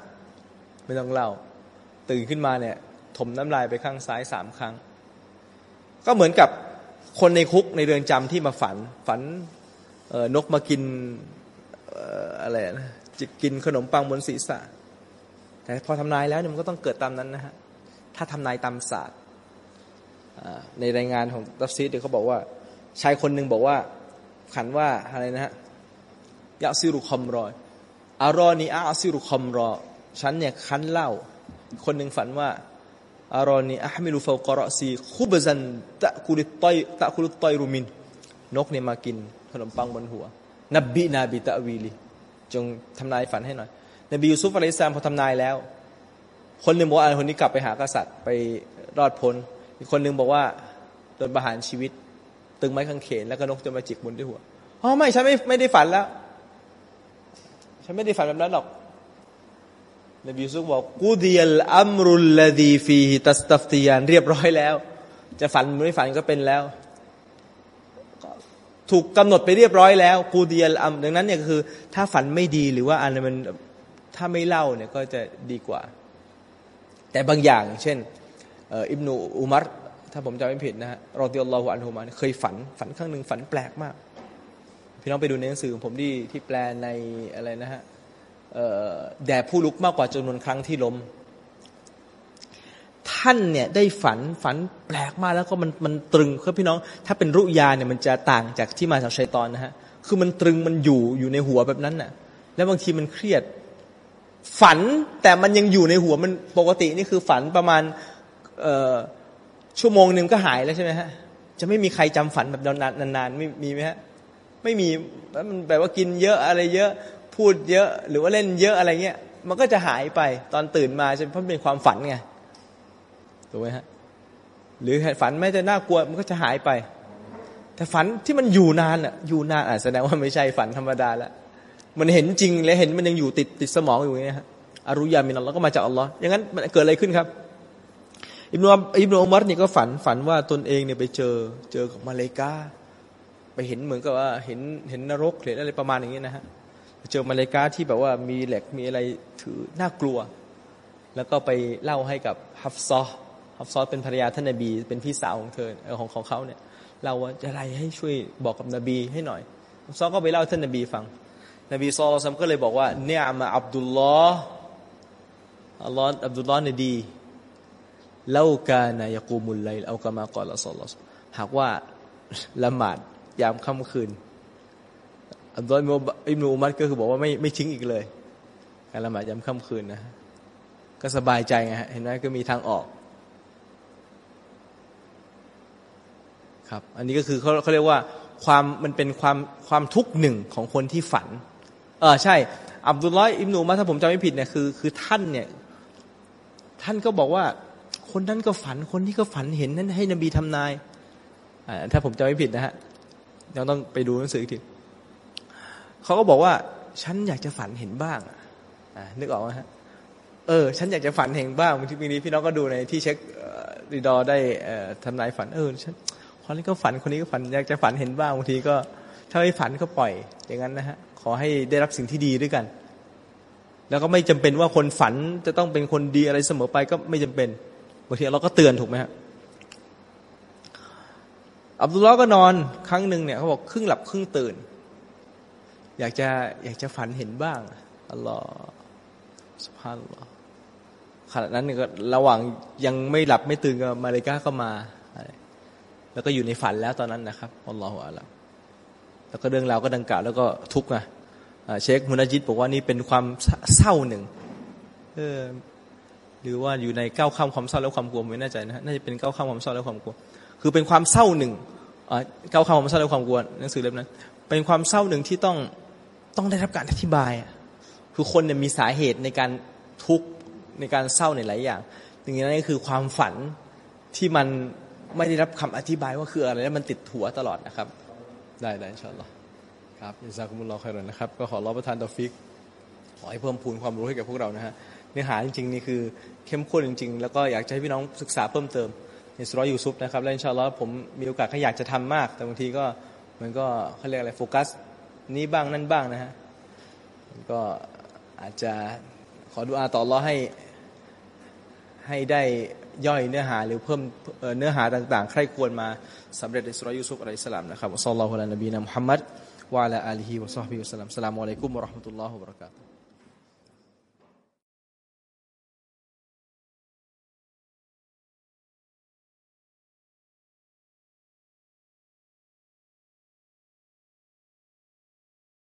ไม่ต้องเล่า ตื่นขึ้นมาเนี่ย ถมน้ำลายไปข้างซ้ายสามครั้ง ก็เหมือนกับคนในคุกในเรือนจำที่มาฝัน ฝันนกมากินอะไรนะจะกินขนมปังบนศีรษะ แต่พอทำนายแล้วเนี่ยมันก็ต้องเกิดตามนั้นนะฮะถ้าทำนายตามศาสตร์ ในรายงานของตัฟซีรเขาบอกว่า ชายคนหนึ่งบอกว่า ขันว่าอะไรนะฮะยาซิรุคอมรอยอารอนีอาซิรุคอมรอ ฉันเนี่ยคั้นเหล้าคนหนึ่งฝันว่าأراني أحمل فوق رأسي خبزا تأكل الطير تأكل الطير منه นกเนี่ยมากินขนมปังบนหัว نبئنا بتأويلهจงทำนายฝันให้หน่อย นบียูซุฟอะลัยฮิสลามพอทำนายแล้ว คนหนึ่งบอกว่าคนนี้กลับไปหากษัตริย์ไปรอดพ้น อีกคนหนึ่งบอกว่าโดนประหารชีวิต ตรึงไม้กางเขนแล้วก็นกจะมาจิกบนด้วยหัวอ๋อไม่ฉันไม่ไม่ได้ฝันแล้ว ฉันไม่ได้ฝันแบบนั้นหรอกนบียูซุฟบอกقضي الأمر الذي فيه تستفتيانเรียบร้อยแล้ว จะฝันไม่ฝันก็เป็นแล้ว ถูกกำหนดไปเรียบร้อยแล้วقضي الأمرดังนั้นเนี่ยคือ ถ้าฝันไม่ดีหรือว่าอันมันถ้าไม่เล่าเนี่ยก็จะดีกว่า แต่บางอย่าง เช่น อิบนูอุมัรถ้าผมจำไม่ผิดนะฮะรอติอัลลอฮฺอันฮุมาเคยฝันฝันครั้งหนึ่งฝันแปลกมาก พี่น้องไปดูในหนังสือของผมที่ที่แปลในอะไรนะฮะแด่ผู้ลุกมากกว่าจำนวนครั้งที่ล้ม ท่านเนี่ยได้ฝันฝันแปลกมากแล้วก็มันมันตรึงคือพี่น้อง ถ้าเป็นรุยาเนี่ยมันจะต่างจากที่มาจากชัยตอนนะฮะคือมันตรึงมันอยู่อยู่ในหัวแบบนั้นน่ะ แล้วบางทีมันเครียด ฝันแต่มันยังอยู่ในหัวมันปกตินี่คือฝันประมาณ ชั่วโมงหนึ่งก็หายแล้วใช่ไหมฮะจะไม่มีใครจำฝันแบบนานนานๆไม่มีไหมฮะไม่มีมันแบบว่ากินเยอะอะไรเยอะพูดเยอะหรือว่าเล่นเยอะอะไรเงี้ย มันก็จะหายไปตอนตื่นมาใช่เพราะเป็นความฝันไงถูกไหมฮะหรือฝันแม้จะน่ากลัวมันก็จะหายไป แต่ฝันที่มันอยู่นานอะอยู่นานอะแสดงว่าไม่ใช่ฝันธรรมดาล้วมันเห็นจริงและเห็นมันยังอยู่ติดติดสมองอยู่เนี่ยฮะอรุยามินอัลลอฮ์ก็มาจากอัลลอฮ์อย่างนั้นมันเกิดอะไรขึ้นครับ อิบนุอิบนุอุมัรนี่ยก็ฝันฝันว่าตนเองเนี่ยไปเจอเจอกับมาเลกาไปเห็นเหมือนกับว่าเห็นเห็นนรกเห็นอะไรประมาณอย่างนี้นะฮะเจอมาเลกาที่แบบว่ามีเหล็กมีอะไรถือน่ากลัว แล้วก็ไปเล่าให้กับฮัฟซอฮับซอเป็นภรรยาท่านนบี เป็นพี่สาวของเธอของของเขาเนี่ยเราจะอะไรให้ช่วยบอกกับนบีให้หน่อยฮับซอก็ไปเล่าท่านนบีฟัง นบีซอลซัมก็เลยบอกว่าเนี่ยมาอับดุลลอฮ์อัลลอฮ์อับดุลลอฮ์เนี่ยดี เล่ากานายกูมุลไลเอากามากอละซอลลหากว่าละหมาดยามค่ำคืนอับดุลลอฮ์อิบนูอุมัดก็คือบอกว่าไม่ไม่ทิ้งอีกเลย การละหมาดยามค่ำคืนนะก็สบายใจไงเห็นไหมก็มีทางออก ครับ อันนี้ก็คือเขาเขาเรียกว่าความมันเป็นความความทุกข์หนึ่งของคนที่ฝัน เออใช่ อับดุลลอฮ์อิบนูมาถ้าผมจำไม่ผิดเนี่ยคือคือท่านเนี่ย ท่านก็บอกว่า คนนั้นก็ฝันคนที่ก็ฝันเห็นนั้นให้นบีทำนายถ้าผมจำไม่ผิดนะฮะยังต้องไปดูหนังสืออีกทีเขาก็บอกว่า ฉันอยากจะฝันเห็นบ้างอ่านึกออกไหมฮะเออ ฉันอยากจะฝันเห็นบ้างบางทีนี้พี่น้องก็ดูในที่เช็คดีดอได้ทำนายฝันเออฉันคนนี้ก็ฝันคนนี้ก็ฝันอยากจะฝันเห็นบ้างบางทีก็ถ้าไม่ฝันก็ปล่อย อย่างนั้นนะฮะขอให้ได้รับสิ่งที่ดีด้วยกัน แล้วก็ไม่จำเป็นว่าคนฝันจะต้องเป็นคนดีอะไรเสมอไปก็ไม่จำเป็น บางทีเราก็เตือนถูกไหมฮะอับดุลลอฮ์ก็นอนครั้งหนึ่งเนี่ยเขาบอกครึ่งหลับครึ่งตื่น อยากจะอยากจะฝันเห็นบ้างอัลลอฮ์สุภาพอัลลอฮ์ขณะนั้นก็ระหว่างยังไม่หลับไม่ตื่นก็มาเลกาก็มา แล้วก็อยู่ในฝันแล้วตอนนั้นนะครับอัลลอฮฺอัลลอฮแล้วก็เรื่องราวก็ดังกล่าวแล้วก็ทุกข์นะเชคมุนาจิตบอกว่านี่เป็นความเศร้าหนึ่งเออ หรือว่าอยู่ในเก้าข้ามความเศร้าและความกลัวไม่แน่ใจนะน่าจะเป็นเก้าข้ามความเศร้าและความกลัว คือเป็นความเศร้าหนึ่งเก้าข้ามความเศร้าและความกลัวหนังสือเล่มนั้นเป็นความเศร้าหนึ่งที่ต้องต้องได้รับการอธิบายคือคนเนี่ยมีสาเหตุในการทุกข์ในการเศร้าในหลายอย่างหนึ่งในนั้นก็คือความฝันที่มันไม่ได้รับคำอธิบายว่าคืออะไรแล้วมันติดหัวตลอดนะครับ ได้ได้อินชาอัลลอฮ์ครับอินซาคุมุลลอฮ์คอยรอนนะครับ ก็ขอรับประทานตอฟิก ขอให้เพิ่มพูนความรู้ให้กับพวกเรานะฮะ นื้อหาจริงๆนี่คือเข้มข้นจริง ๆ แล้วก็อยากจะให้พี่น้องศึกษาเพิ่มเติมในสุรยูซุปนะครับและอินชาอัลลอฮ์ผมมีโอกาสก็อยากจะทำมาก แต่บางทีก็มันก็เขาเรียกอะไรโฟกัส นี้บ้างนั่นบ้างนะฮะก็อาจจะขอดูอาต่อรอให้ให้ได้ย่อยเนื้อหาหรือเพิ่มเนื้อหาต่างๆ ใครควรมาสำเร็จในสุรยูซุฟอะลัยสลามนะครับอัสลลอฮุอะลัยนบีนะมุฮัมมัดวะลาอาลีฮิวะซอฮบิวะสลามสลามุอะลัยกุมวะราะห์มะตุลลอฮ์วะบะเราะกาตุ